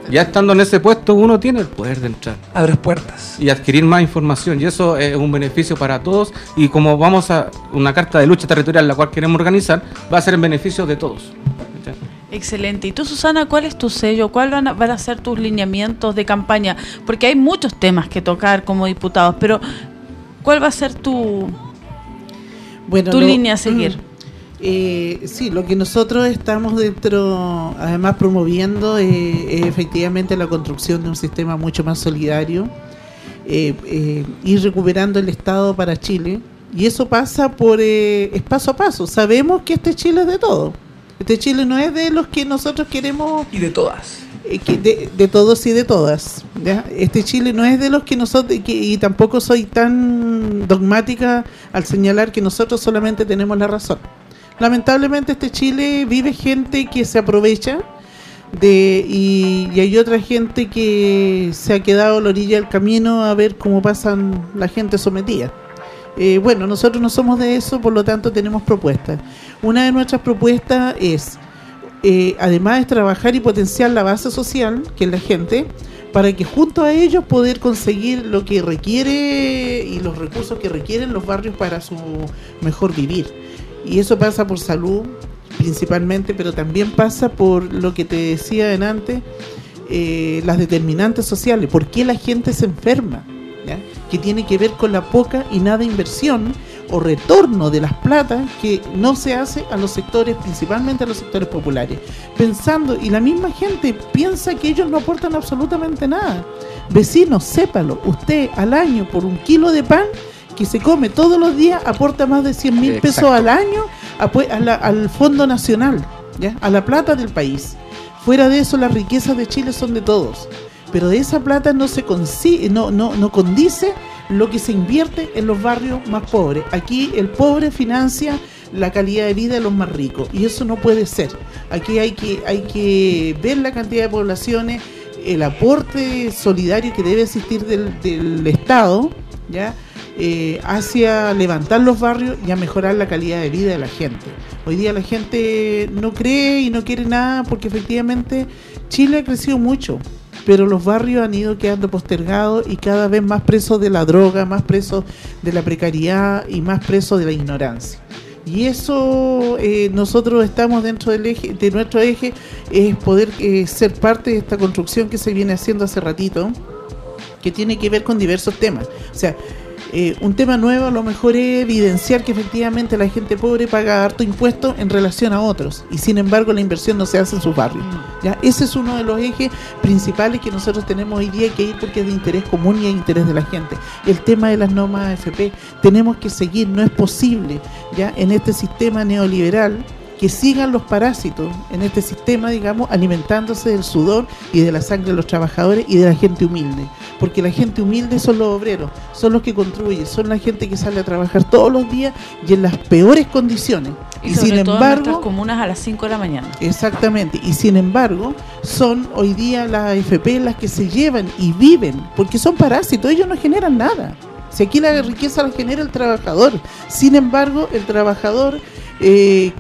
Ya estando en ese puesto uno tiene el poder de entrar Abres puertas. y adquirir más información y eso es un beneficio para todos y como vamos a una carta de lucha territorial la cual queremos organizar va a ser en beneficio de todos. Excelente. ¿Y tú, Susana, cuál es tu sello? ¿Cuáles van a, van a ser tus lineamientos de campaña? Porque hay muchos temas que tocar como diputados, pero ¿cuál va a ser tu, Bueno, tu lo- línea a seguir? Eh, sí, lo que nosotros estamos dentro, además promoviendo, eh, es efectivamente la construcción de un sistema mucho más solidario, eh, eh, ir recuperando el Estado para Chile, y eso pasa por, eh, es paso a paso. Sabemos que este Chile es de todo. Este Chile no es de los que nosotros queremos Y de todas. Eh, de, todos y de todas. Este Chile no es de los que nosotros, y tampoco soy tan dogmática al señalar que nosotros solamente tenemos la razón. Lamentablemente este Chile vive gente que se aprovecha y hay otra gente que se ha quedado a la orilla del camino a ver cómo pasan la gente sometida. Eh, bueno, nosotros no somos de eso, por lo tanto tenemos propuestas. Una de nuestras propuestas es eh, además es trabajar y potenciar la base social, que es la gente, para que junto a ellos poder conseguir lo que requiere y los recursos que requieren los barrios para su mejor vivir. Y eso pasa por salud principalmente, pero también pasa por lo que te decía antes, eh, las determinantes sociales, por qué la gente se enferma, que tiene que ver con la poca y nada inversión o retorno de las platas que no se hace a los sectores, principalmente a los sectores populares. Pensando, y la misma gente piensa que ellos no aportan absolutamente nada. Vecinos, sépalo, usted al año por un kilo de pan que se come todos los días aporta más de 100 mil pesos al año a a la- al Fondo Nacional, ¿ya? a la plata del país. Fuera de eso, las riquezas de Chile son de todos. Pero de esa plata no se consi- no, no, no condice lo que se invierte en los barrios más pobres. Aquí el pobre financia la calidad de vida de los más ricos y eso no puede ser. Aquí hay que, hay que ver la cantidad de poblaciones, el aporte solidario que debe existir del, del Estado, ¿ya? eh, hacia levantar los barrios y a mejorar la calidad de vida de la gente. Hoy día la gente no cree y no quiere nada porque efectivamente Chile ha crecido mucho, pero los barrios han ido quedando postergados y cada vez más presos de la droga, más presos de la precariedad y más presos de la ignorancia. Y eso eh, nosotros estamos dentro del eje, de nuestro eje, es poder eh, ser parte de esta construcción que se viene haciendo hace ratito, que tiene que ver con diversos temas. O sea, eh, un tema nuevo a lo mejor es evidenciar que efectivamente la gente pobre paga harto impuesto en relación a otros y sin embargo la inversión no se hace en sus barrios. ¿ya? Ese es uno de los ejes principales que nosotros tenemos hoy día que ir porque es de interés común y de interés de la gente. El tema de las normas AFP, tenemos que seguir, no es posible ya en este sistema neoliberal que sigan los parásitos en este sistema, digamos, alimentándose del sudor y de la sangre de los trabajadores y de la gente humilde. Porque la gente humilde son los obreros, son los que construyen, son la gente que sale a trabajar todos los días y en las peores condiciones. Y, sin embargo, comunas a las 5 de la mañana. Exactamente, y sin embargo, son hoy día las AFP las que se llevan y viven, porque son parásitos, ellos no generan nada. Si aquí la riqueza la genera el trabajador, sin embargo, el trabajador eh,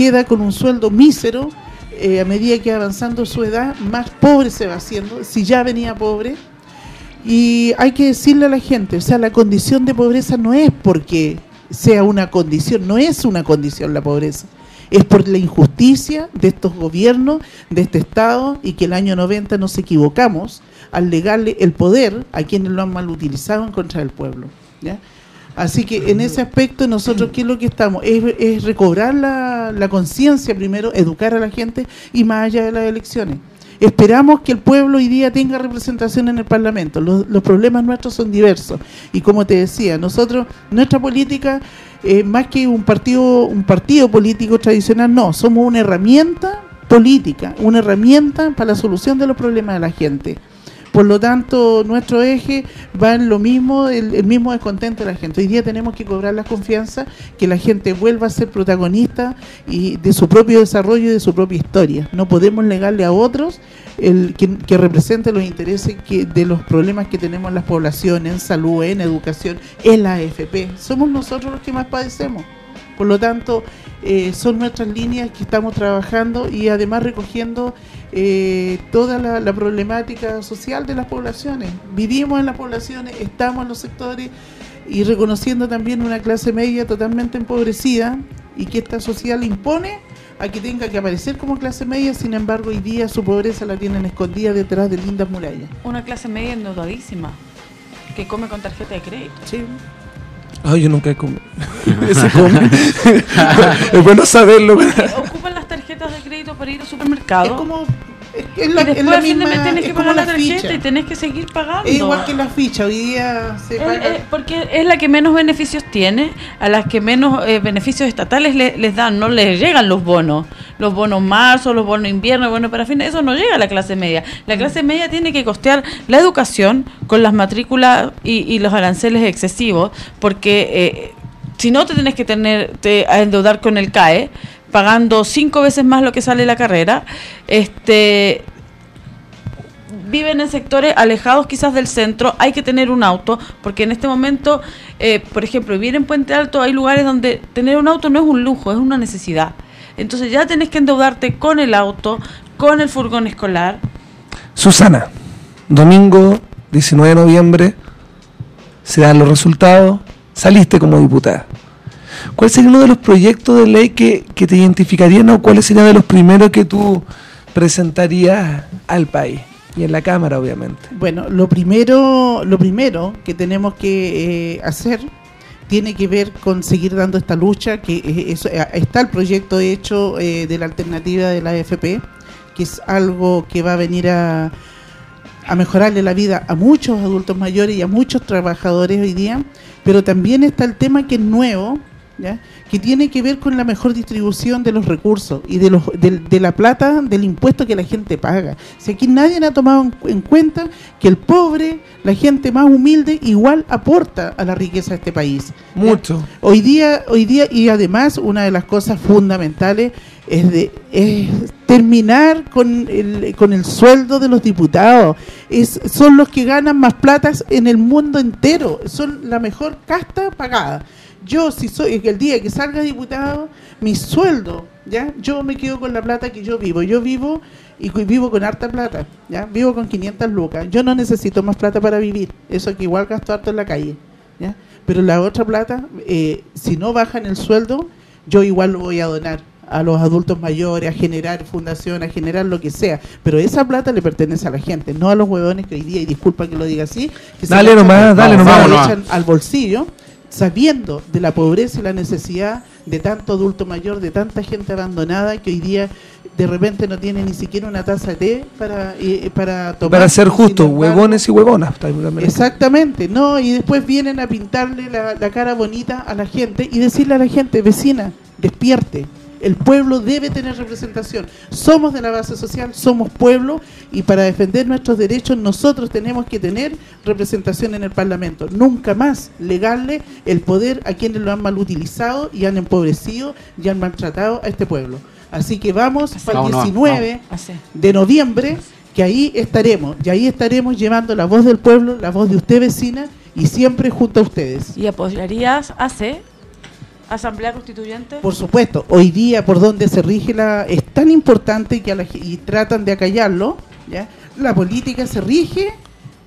queda con un sueldo mísero, eh, a medida que avanzando su edad, más pobre se va haciendo, si ya venía pobre. Y hay que decirle a la gente, o sea, la condición de pobreza no es porque sea una condición, no es una condición la pobreza. Es por la injusticia de estos gobiernos, de este Estado, y que el año 90 nos equivocamos al legarle el poder a quienes lo han mal utilizado en contra del pueblo. Así que en ese aspecto nosotros, ¿qué es lo que estamos? Es, recobrar la, la conciencia primero, educar a la gente y más allá de las elecciones. Esperamos que el pueblo hoy día tenga representación en el Parlamento. Los, los problemas nuestros son diversos. Y como te decía, nosotros, nuestra política, eh, más que un partido, un partido político tradicional, no, somos una herramienta política, una herramienta para la solución de los problemas de la gente. Por lo tanto, nuestro eje va en lo mismo, el, mismo descontento de la gente. Hoy día tenemos que cobrar la confianza, que la gente vuelva a ser protagonista y de su propio desarrollo y de su propia historia. No podemos negarle a otros el que, que represente los intereses que, de los problemas que tenemos en las poblaciones, en salud, en educación, en la AFP. Somos nosotros los que más padecemos. Por lo tanto, eh, son nuestras líneas que estamos trabajando y además recogiendo eh, toda la, problemática social de las poblaciones. Vivimos en las poblaciones, estamos en los sectores y reconociendo también una clase media totalmente empobrecida y que esta social impone a que tenga que aparecer como clase media, sin embargo hoy día su pobreza la tienen escondida detrás de lindas murallas. Una clase media endeudadísima, que come con tarjeta de crédito. Sí. Ay, yo nunca he comido. <laughs> <laughs> es bueno saberlo. Ocupan las tarjetas de crédito para ir al supermercado. Es como es la, y después a fin de mes tenés que pagar la tarjeta y tenés que seguir pagando. Es igual que la ficha, hoy día se paga. porque es la que menos beneficios tiene, a las que menos eh, beneficios estatales les dan, no les llegan los bonos. Los bonos marzo, los bonos invierno, bueno para fin, eso no llega a la clase media. La clase media tiene que costear la educación con las matrículas y, los aranceles excesivos, porque eh, si no te tienes que tener te, a endeudar con el CAE pagando cinco veces más lo que sale la carrera, este viven en sectores alejados quizás del centro, hay que tener un auto, porque en este momento, eh, por ejemplo, vivir en Puente Alto hay lugares donde tener un auto no es un lujo, es una necesidad. Entonces ya tenés que endeudarte con el auto, con el furgón escolar. Susana, domingo 19 de noviembre, se dan los resultados, saliste como diputada. ¿Cuál sería uno de los proyectos de ley que, te identificarían o cuáles serían de los primeros que tú presentarías al país? Y en la Cámara, obviamente. Bueno, lo primero, lo primero que tenemos que eh, hacer tiene que ver con seguir dando esta lucha, que eh, eh, está el proyecto hecho de la alternativa de la AFP, que es algo que va a venir a, a mejorarle la vida a muchos adultos mayores y a muchos trabajadores hoy día, pero también está el tema que es nuevo, que tiene que ver con la mejor distribución de los recursos y de, los, de, la plata del impuesto que la gente paga. Si aquí nadie ha tomado en, cuenta que el pobre, la gente más humilde, igual aporta a la riqueza de este país. Mucho. Hoy día, hoy día, y además una de las cosas fundamentales es de es terminar con el, con el sueldo de los diputados. Es, son los que ganan más platas en el mundo entero. Son la mejor casta pagada. Yo, si soy el día que salga diputado, mi sueldo, ¿ya? Yo me quedo con la plata que yo vivo. Yo vivo y vivo con harta plata, ¿ya? Vivo con 500 lucas. Yo no necesito más plata para vivir. Eso que igual gasto harto en la calle, ¿ya? Pero la otra plata, eh, si no bajan el sueldo, yo igual lo voy a donar a los adultos mayores, a generar fundación, a generar lo que sea. Pero esa plata le pertenece a la gente, no a los huevones que hoy día, y disculpa que lo diga así, que se Dale nomás, dale se nomás. echan al bolsillo, sabiendo de la pobreza y la necesidad de tanto adulto mayor, de tanta gente abandonada que hoy día de repente no tiene ni siquiera una taza de té para, eh, para tomar. Para ser justo, huevones y huevonas. Exactamente, no, y después vienen a pintarle la, la cara bonita a la gente y decirle a la gente, vecina, despierte. El pueblo debe tener representación. Somos de la base social, somos pueblo y para defender nuestros derechos nosotros tenemos que tener representación en el Parlamento. Nunca más legarle el poder a quienes lo han mal utilizado y han empobrecido y han maltratado a este pueblo. Así que vamos para el Vámonos, 19 Así. de noviembre, que ahí estaremos, y ahí estaremos llevando la voz del pueblo, la voz de usted vecina, y siempre junto a ustedes. ¿Y apoyarías AC? Asamblea Constituyente. Por supuesto, hoy día por donde se rige la es tan importante que a la y tratan de acallarlo, ¿ya? La política se rige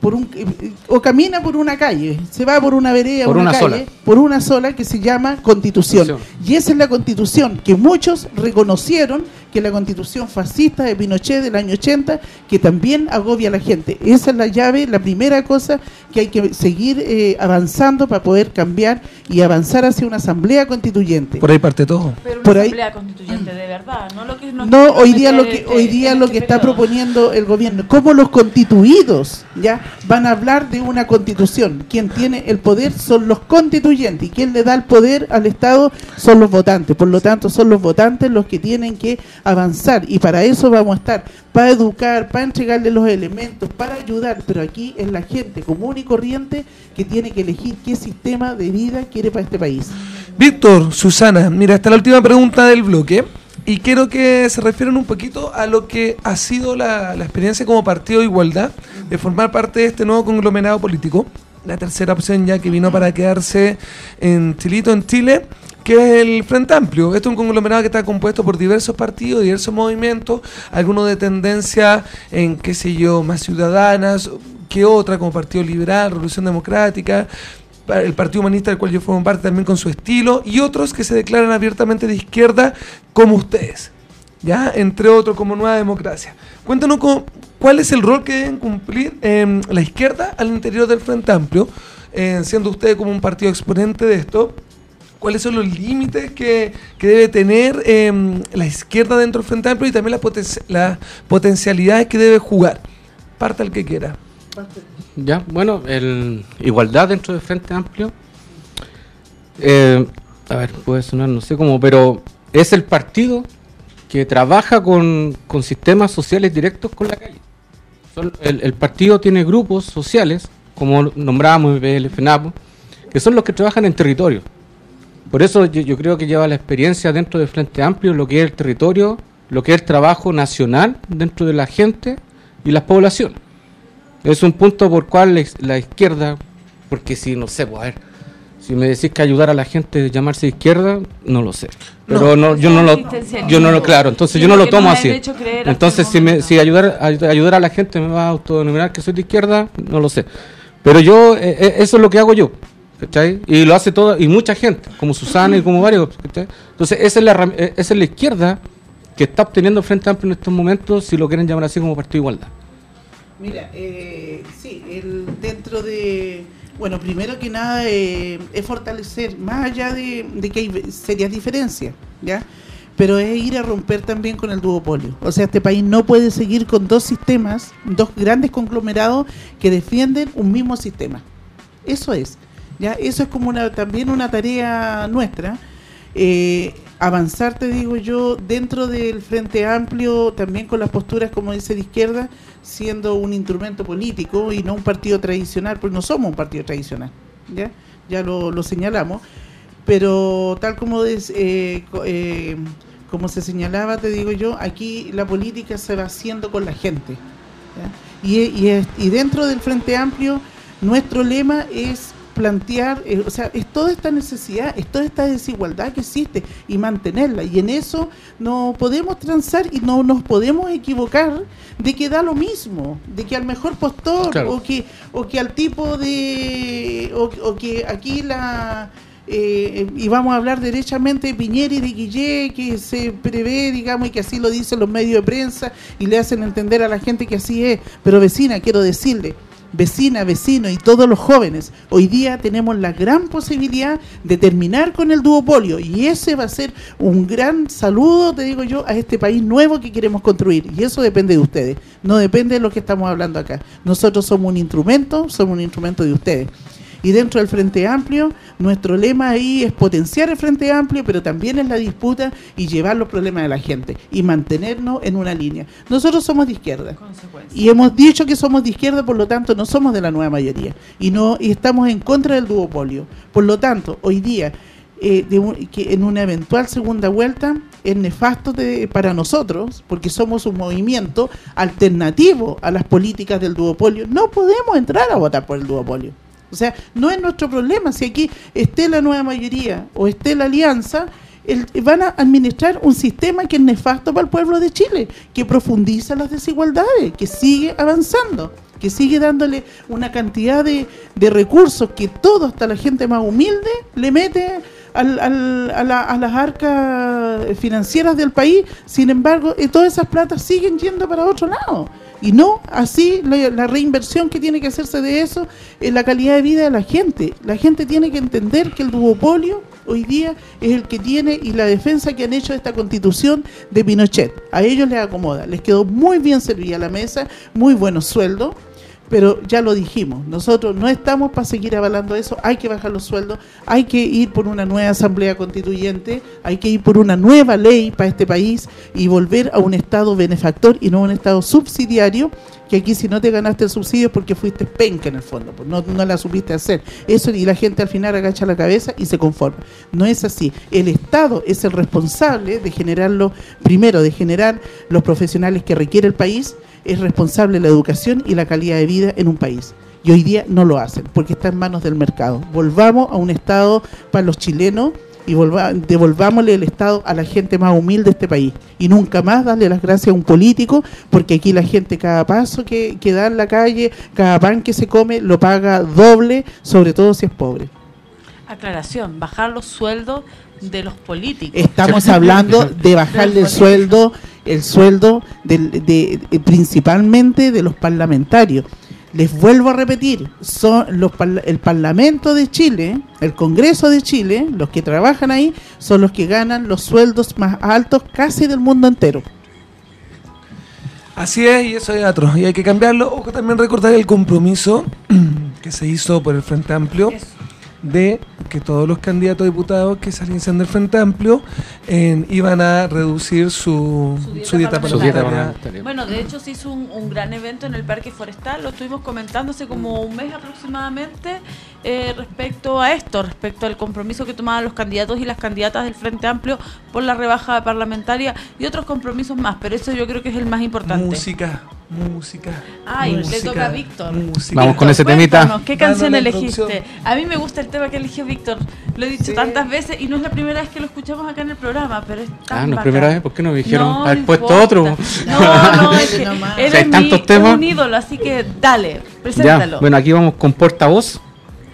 por un eh, o camina por una calle, se va por una vereda, Por una, una calle, sola. por una sola que se llama Constitución. Constitución. Y esa es la Constitución que muchos reconocieron que la Constitución fascista de Pinochet del año 80 que también agobia a la gente. Esa es la llave, la primera cosa que hay que seguir eh, avanzando para poder cambiar y avanzar hacia una asamblea constituyente. Por ahí parte todo. Pero una por ahí- Asamblea Constituyente de verdad, no lo que nos No, hoy día lo que este- hoy día en lo este que está proponiendo el gobierno, cómo los constituidos ya van a hablar de una constitución. Quien tiene el poder son los constituyentes y quien le da el poder al Estado son los votantes. Por lo tanto, son los votantes los que tienen que avanzar y para eso vamos a estar, para educar, para entregarle los elementos, para ayudar, pero aquí es la gente común y corriente que tiene que elegir qué sistema de vida quiere para este país. Víctor, Susana, mira, esta es la última pregunta del bloque. Y quiero que se refieran un poquito a lo que ha sido la, la experiencia como Partido de Igualdad de formar parte de este nuevo conglomerado político. La tercera opción ya que vino para quedarse en Chilito, en Chile, que es el Frente Amplio. Este es un conglomerado que está compuesto por diversos partidos, diversos movimientos, algunos de tendencia en, qué sé yo, más ciudadanas que otra, como Partido Liberal, Revolución Democrática, el Partido Humanista del cual yo formo parte también con su estilo, y otros que se declaran abiertamente de izquierda como ustedes, ¿ya? Entre otros como Nueva Democracia. Cuéntanos cuál es el rol que deben cumplir eh, la izquierda al interior del Frente Amplio, eh, siendo ustedes como un partido exponente de esto, cuáles son los límites que, que debe tener eh, la izquierda dentro del Frente Amplio y también las poten- las potencialidades que debe jugar. Parta el que quiera. Ya, bueno, el igualdad dentro del Frente Amplio. eh, a ver, puede sonar, no sé cómo, pero es el partido que trabaja con, con sistemas sociales directos con la calle. Son- el, el partido tiene grupos sociales, como nombrábamos MPL, FENAPO, que son los que trabajan en territorio. Por eso yo, yo creo que lleva la experiencia dentro del Frente Amplio, lo que es el territorio, lo que es el trabajo nacional dentro de la gente y las poblaciones. Es un punto por cual la, iz- la izquierda, porque si no sé, pues a ver, si me decís que ayudar a la gente llamarse izquierda, no lo sé. Pero no, yo no lo, yo no lo, claro, entonces yo no lo tomo así. Entonces si me, si ayudar, a- ayudar a la gente me va a autodenominar que soy de izquierda, no lo sé. Pero yo, eh, eh, eso es lo que hago yo. Y lo hace toda, y mucha gente, como Susana y como varios. Entonces, esa es, la, eh, esa es la izquierda que está obteniendo Frente Amplio en estos momentos, si lo quieren llamar así como Partido Igualdad. Mira, eh, sí, dentro de... Bueno, primero que nada eh, es fortalecer, más allá de, de que hay serias diferencias, ¿ya? Pero es ir a romper también con el duopolio. O sea, este país no puede seguir con dos sistemas, dos grandes conglomerados que defienden un mismo sistema. Eso es. Eso es como también una tarea nuestra. Eh, avanzar, te digo yo, dentro del Frente Amplio, también con las posturas, como dice de izquierda, siendo un instrumento político y no un partido tradicional, porque no somos un partido tradicional, ¿ya? Ya lo, señalamos. Pero tal como eh, eh, como se señalaba, te digo yo, aquí la política se va haciendo con la gente. y dentro del Frente Amplio, nuestro lema es plantear, eh, o sea, es toda esta necesidad, es toda esta desigualdad que existe y mantenerla. Y en eso no podemos transar y no nos podemos equivocar de que da lo mismo, de que al mejor postor Claro. o que o que al tipo de o, o que aquí la eh, y vamos a hablar derechamente de Piñera y de Guillé, que se prevé, digamos, y que así lo dicen los medios de prensa y le hacen entender a la gente que así es. Pero vecina, quiero decirle, vecina, vecino y todos los jóvenes, hoy día tenemos la gran posibilidad de terminar con el duopolio y ese va a ser un gran saludo, te digo yo, a este país nuevo que queremos construir y eso depende de ustedes, no depende de lo que estamos hablando acá. Nosotros somos un instrumento, somos un instrumento de ustedes. Y dentro del Frente Amplio, nuestro lema ahí es potenciar el Frente Amplio, pero también es la disputa y llevar los problemas de la gente y mantenernos en una línea. Nosotros somos de izquierda. Y hemos dicho que somos de izquierda, por lo tanto no somos de la nueva mayoría. Y no y estamos en contra del duopolio. Por lo tanto, hoy día, eh, de que en una eventual segunda vuelta, es nefasto de- para nosotros, porque somos un movimiento alternativo a las políticas del duopolio. No podemos entrar a votar por el duopolio. O sea, no es nuestro problema. Si aquí esté la nueva mayoría o esté la alianza, el- van a administrar un sistema que es nefasto para el pueblo de Chile, que profundiza las desigualdades, que sigue avanzando, que sigue dándole una cantidad de, recursos que todo, hasta la gente más humilde, le mete al- al- a, la- a las arcas financieras del país. Sin embargo, eh, todas esas platas siguen yendo para otro lado. Y no así la, la reinversión que tiene que hacerse de eso en la calidad de vida de la gente. La gente tiene que entender que el duopolio hoy día es el que tiene y la defensa que han hecho de esta constitución de Pinochet. A ellos les acomoda. Les quedó muy bien servida la mesa, muy buenos sueldos. Pero ya lo dijimos, nosotros no estamos para seguir avalando eso, hay que bajar los sueldos, hay que ir por una nueva asamblea constituyente, hay que ir por una nueva ley para este país y volver a un Estado benefactor y no un Estado subsidiario, que aquí si no te ganaste el subsidio es porque fuiste penca en el fondo, pues no, no la supiste hacer. Eso y la gente al final agacha la cabeza y se conforma. No es así. El Estado es el responsable de generarlo, primero, de generar los profesionales que requiere el país, es responsable de la educación y la calidad de vida en un país. Y hoy día no lo hacen, porque está en manos del mercado. Volvamos a un Estado para los chilenos y devolvámosle el Estado a la gente más humilde de este país. Y nunca más darle las gracias a un político, porque aquí la gente cada paso que, que da en la calle, cada pan que se come, lo paga doble, sobre todo si es pobre. Aclaración, bajar los sueldos de los políticos. Estamos hablando de bajarle el sueldo, el sueldo del- de, de- principalmente de los parlamentarios. Les vuelvo a repetir, son los el Parlamento de Chile, el Congreso de Chile, los que trabajan ahí, son los que ganan los sueldos más altos casi del mundo entero. Así es, y eso es atroz, y hay que cambiarlo. Ojo, también recordar el compromiso <clears throat> que se hizo por el Frente Amplio de que todos los candidatos a diputados que saliesen del Frente Amplio eh, iban a reducir su, su dieta Su dieta parlamentaria. parlamentaria. Bueno, de hecho se hizo un, un gran evento en el Parque Forestal, lo estuvimos comentando hace como un mes aproximadamente eh, respecto a esto, respecto al compromiso que tomaban los candidatos y las candidatas del Frente Amplio por la rebaja parlamentaria y otros compromisos más, pero eso yo creo que es el más importante. Música, música. Ay, le música, toca a Víctor. música. Vamos con ese temita. ¿Qué canción elegiste? A mí me gusta el tema que eligió Víctor. Lo he dicho tantas veces y no es la primera vez que lo escuchamos acá en el programa, pero es tan Ah, no es primera vez, ¿por qué no me dijeron No, haber puesto importa. otro? No, <laughs> no, es que Nomás. él Si hay es tantos mi- temas. un ídolo, así que dale, Ya, preséntalo. bueno, aquí vamos con portavoz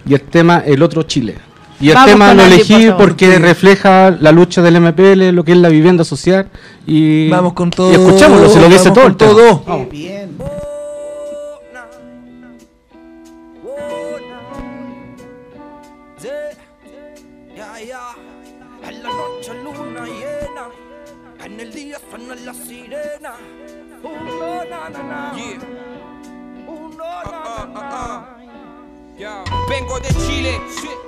y el tema El otro Chile. Y el Vamos tema lo elegí por favor. porque refleja la lucha del MPL, lo que es la vivienda social y Vamos con todo. Y escuchémoslo, se lo dice vamos todo con el tema. todo. Qué bien. En la noche luna llena, en el día suena la sirena. Vengo de Chile,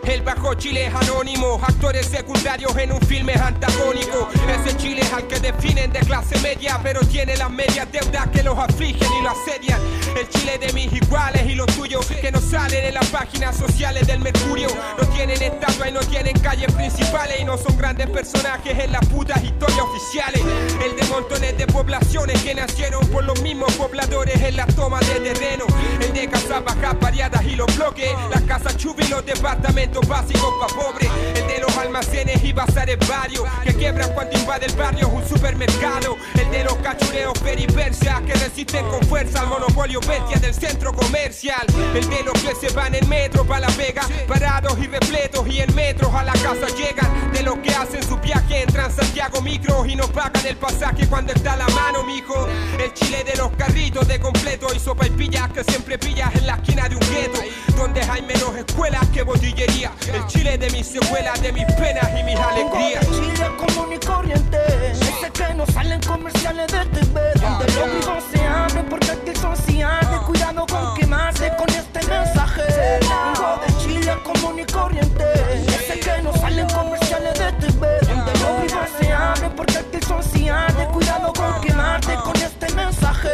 el bajo Chile es anónimo, actores secundarios en un filme antagónico. Ese Chile al que definen de clase media, pero tiene las medias deudas que los afligen y lo asedian. El Chile de mis iguales y los tuyos que no salen en las páginas sociales del Mercurio. No tienen estatua y no tienen calles principales y no son grandes personajes en las putas historias oficiales. El de montones de poblaciones que nacieron por los mismos pobladores en las tomas de terreno. El de casas bajas variadas y los bloques. Las casas chubi y los departamentos básicos pa' pobres. El de los almacenes y bazares varios que quiebran cuando invade el barrio un supermercado. El de los cachureos peripersia que resisten con fuerza al monopolio bestia del centro comercial. El de los que se van en metro pa' la vega, parados y repletos y en metros a la casa llegan. De los que hacen su viaje en Transantiago Micro y no pagan el pasaje cuando está a la mano, mijo. El chile de los carritos de completo y sopa y pillas que siempre pillas en la esquina de un gueto. Donde hay menos escuelas que botillería. El chile de mis secuelas, de mis penas y mis alegrías. De Chile común y corriente. Ese que no salen comerciales de TV. Donde los vivos se abren porque aquí son cianes. Cuidado con quemarse con este mensaje. Vengo de Chile común y corriente. Ese que no porque son cianes. Cuidado con quemarte con este mensaje.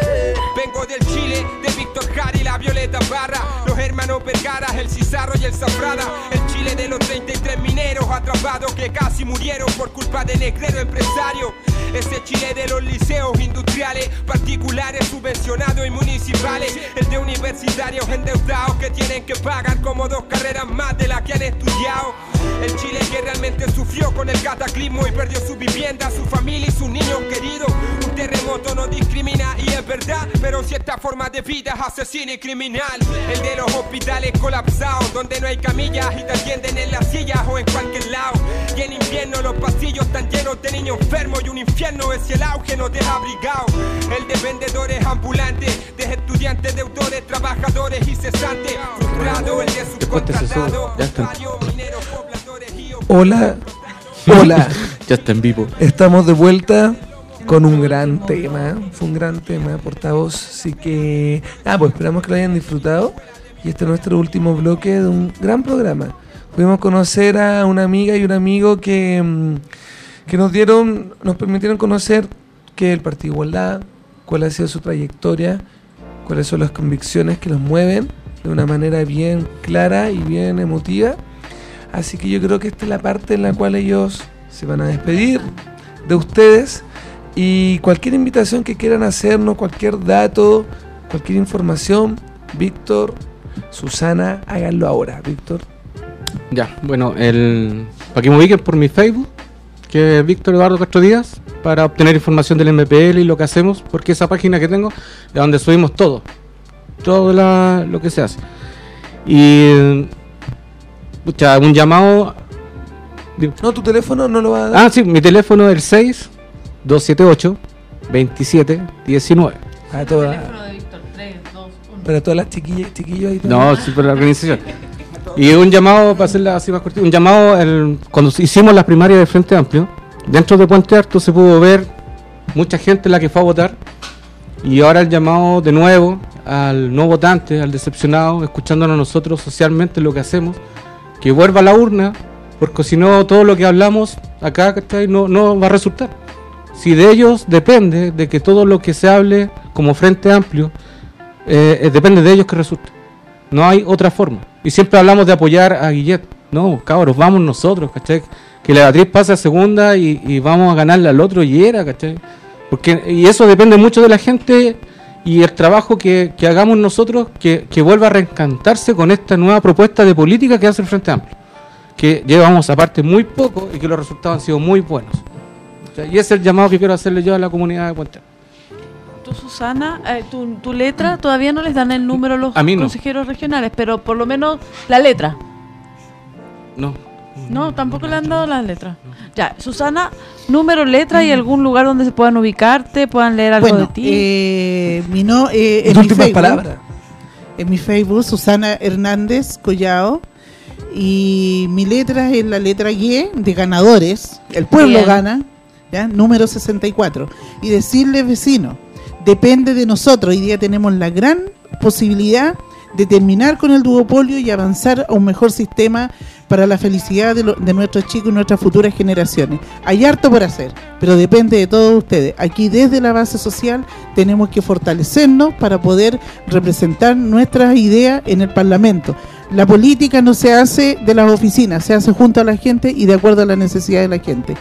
Vengo del Chile, de Víctor Jara la Violeta Barra. Los hermanos Vergara, el Cizarro y el Zafrada. El Chile de los 33 mineros atrapados que casi murieron por culpa de negrero empresario. Ese Chile de los liceos industriales, particulares, subvencionados y municipales. El de universitarios endeudados que tienen que pagar como dos carreras más de las que han estudiado. El Chile que realmente sufrió con el cataclismo y perdió su vivienda, su familia y sus niños queridos. Un terremoto no discrimina y es verdad, pero cierta forma de vida es asesina y criminal. El de los hospitales colapsados, donde no hay camillas y te atienden en las sillas o en cualquier lado. Y en invierno los pasillos están llenos de niños enfermos y un infierno es el auge no desabrigado. El de vendedores ambulantes, de estudiantes, deudores, trabajadores y cesantes. Frustrado el de Después te Hola, <laughs> hola. Ya está en vivo. Estamos de vuelta con un gran tema. Fue un gran tema, portavoz. Así que, ah, pues esperamos que lo hayan disfrutado. Y este es nuestro último bloque de un gran programa. Pudimos conocer a una amiga y un amigo que, mm, que nos dieron, nos permitieron conocer que el Partido Igualdad, cuál ha sido su trayectoria, cuáles son las convicciones que los mueven de una manera bien clara y bien emotiva. Así que yo creo que esta es la parte en la cual ellos se van a despedir de ustedes y cualquier invitación que quieran hacernos, cualquier dato, cualquier información, Víctor, Susana, háganlo ahora, Víctor. Ya, bueno, el, para que me ubiquen por mi Facebook, que es Víctor Eduardo Castro Díaz, para obtener información del MPL y lo que hacemos, porque esa página que tengo es donde subimos todo, todo lo que se hace. Y, pucha, un llamado. No, tu teléfono no lo va a dar. Ah, sí, mi teléfono es el 6 278 27 19. A todas, Teléfono de Víctor, 3, 2, 1. para todas las chiquillas, chiquillos ahí. No, sí, por la organización. Y un llamado, para hacerla así más cortito, un llamado, el- cuando hicimos las primarias del Frente Amplio, dentro de Puente Alto se pudo ver mucha gente la que fue a votar, y ahora el llamado de nuevo al no votante, al decepcionado, escuchándonos nosotros socialmente lo que hacemos, que vuelva a la urna, porque si no todo lo que hablamos acá. No, no va a resultar. Si de ellos depende de que todo lo que se hable como Frente Amplio, eh, eh, depende de ellos que resulte. No hay otra forma. Y siempre hablamos de apoyar a Guillet. No, cabros, vamos nosotros. Que la Beatriz pase a segunda y, y vamos a ganarle al otro y era, ¿cachai? Porque, y eso depende mucho de la gente y el trabajo que, que hagamos nosotros que, que vuelva a reencantarse con esta nueva propuesta de política que hace el Frente Amplio. Que llevamos aparte muy poco y que los resultados han sido muy buenos. Y ese es el llamado que quiero hacerle yo a la comunidad de Puente. Tú, Susana, eh, tu, tu letra todavía no les dan el número los A mí no. consejeros regionales, pero por lo menos la letra. No, No, tampoco le han dado las letras. Ya, Susana, número, letra y algún lugar donde se puedan ubicarte, puedan leer algo de ti. eh, mi no, eh, en mi últimas Facebook, palabras. En mi Facebook, Susana Hernández Collao. Y mi letra es la letra Y de ganadores. El pueblo Bien. gana, ¿ya? número 64. Y decirle, vecino, depende de nosotros. Hoy día tenemos la gran posibilidad de terminar con el duopolio y avanzar a un mejor sistema para la felicidad de, lo- de nuestros chicos y nuestras futuras generaciones. Hay harto por hacer, pero depende de todos ustedes. Aquí desde la base social tenemos que fortalecernos para poder representar nuestras ideas en el Parlamento. La política no se hace de las oficinas, se hace junto a la gente y de acuerdo a la necesidad de la gente.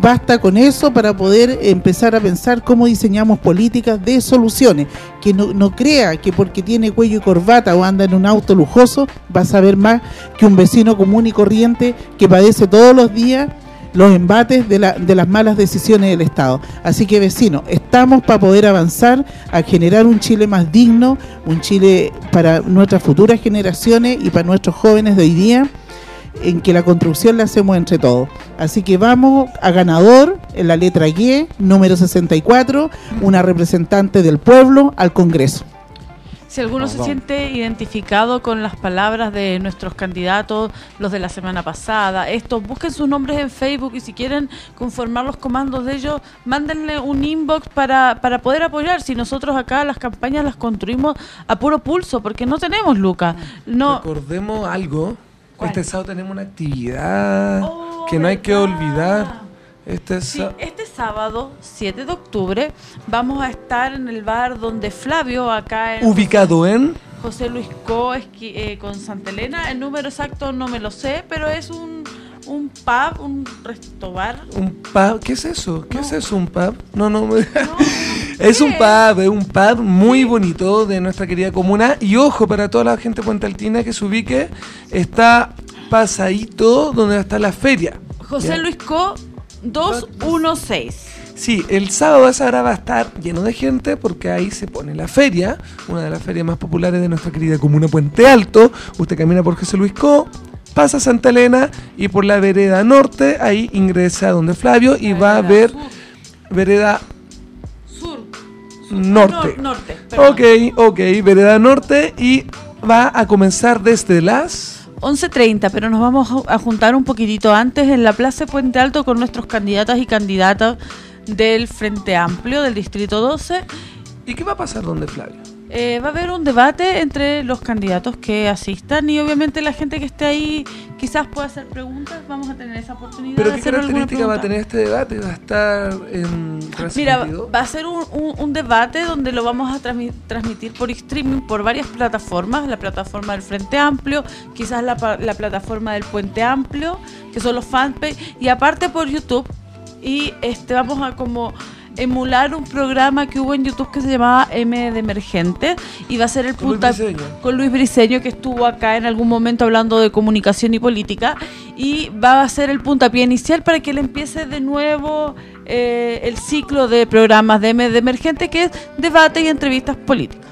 Basta con eso para poder empezar a pensar cómo diseñamos políticas de soluciones. Que no, no crea que porque tiene cuello y corbata o anda en un auto lujoso va a saber más que un vecino común y corriente que padece todos los días los embates de, la- de las malas decisiones del Estado. Así que vecinos, estamos para poder avanzar a generar un Chile más digno, un Chile para nuestras futuras generaciones y para nuestros jóvenes de hoy día en que la construcción la hacemos entre todos. Así que vamos a ganador en la letra G, número 64, una representante del pueblo al Congreso. Si alguno se siente identificado con las palabras de nuestros candidatos, los de la semana pasada, estos, busquen sus nombres en Facebook y si quieren conformar los comandos de ellos, mándenle un inbox para, para poder apoyar. Si nosotros acá las campañas las construimos a puro pulso, porque no tenemos, Luca. No, Recordemos algo. ¿Cuál? Este sábado tenemos una actividad Oh, que no hay que olvidar. Este Sí, este sábado, 7 de octubre, vamos a estar en el bar donde Flavio, acá en ubicado en José Luis Co eh, con Santa Elena. El número exacto no me lo sé, pero es un, un pub, un restobar. un pub. ¿Qué es eso? ¿Qué No. es eso? ¿Un pub? No, no. No, <laughs> Es un pub, es un pub muy bonito de nuestra querida comuna. Y ojo, para toda la gente de Puente Altina que se ubique, está pasadito donde está la feria. José ¿Ya? Luis Co 216. Sí, el sábado a esa hora va a estar lleno de gente porque ahí se pone la feria, una de las ferias más populares de nuestra querida comuna Puente Alto. Usted camina por José Luis Co, pasa Santa Elena y por la vereda norte, ahí ingresa donde Flavio y La va a ver sur. vereda Sur. norte. Nor- norte. Ok, ok, vereda norte y va a comenzar desde las... 11.30, pero nos vamos a a juntar un poquitito antes en la Plaza de Puente Alto con nuestros candidatas y candidatas del Frente Amplio del Distrito 12. ¿Y qué va a pasar donde Flavio? Eh, va a haber un debate entre los candidatos que asistan y obviamente la gente que esté ahí quizás pueda hacer preguntas. Vamos a tener esa oportunidad ¿Pero de qué hacer característica va a tener este debate? ¿Va a estar en Mira, transmitido? va a ser un, un- un debate donde lo vamos a transmi- transmitir por streaming por varias plataformas, la plataforma del Frente Amplio, quizás la, la plataforma del Puente Amplio, que son los fanpage, y aparte por YouTube. Y este vamos a como emular un programa que hubo en YouTube que se llamaba M de Emergente y va a ser el Con punta con Luis Briceño que estuvo acá en algún momento hablando de comunicación y política y va a ser el puntapié inicial para que él empiece de nuevo eh, el ciclo de programas de M de Emergente que es debate y entrevistas políticas.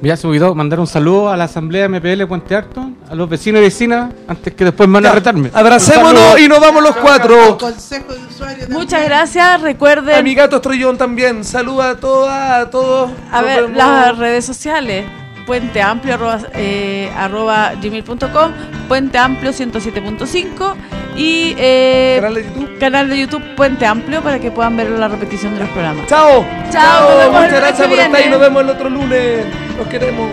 Ya se olvidó mandar un saludo a la Asamblea MPL Puente Alto, a los vecinos y vecinas, antes que después me van a retarme. Abracémonos y nos vamos los cuatro. Muchas gracias, recuerden A mi gato Estrellón también. Saluda a todas, a todos. a ver las redes sociales puenteamplio arroba, eh, arroba gmail.com puenteamplio 107.5 y eh, Canal de YouTube. canal de YouTube Puente Amplio para que puedan ver la repetición de los programas. Chao. Chao, el Muchas gracias por estar y nos vemos el otro lunes. Los queremos.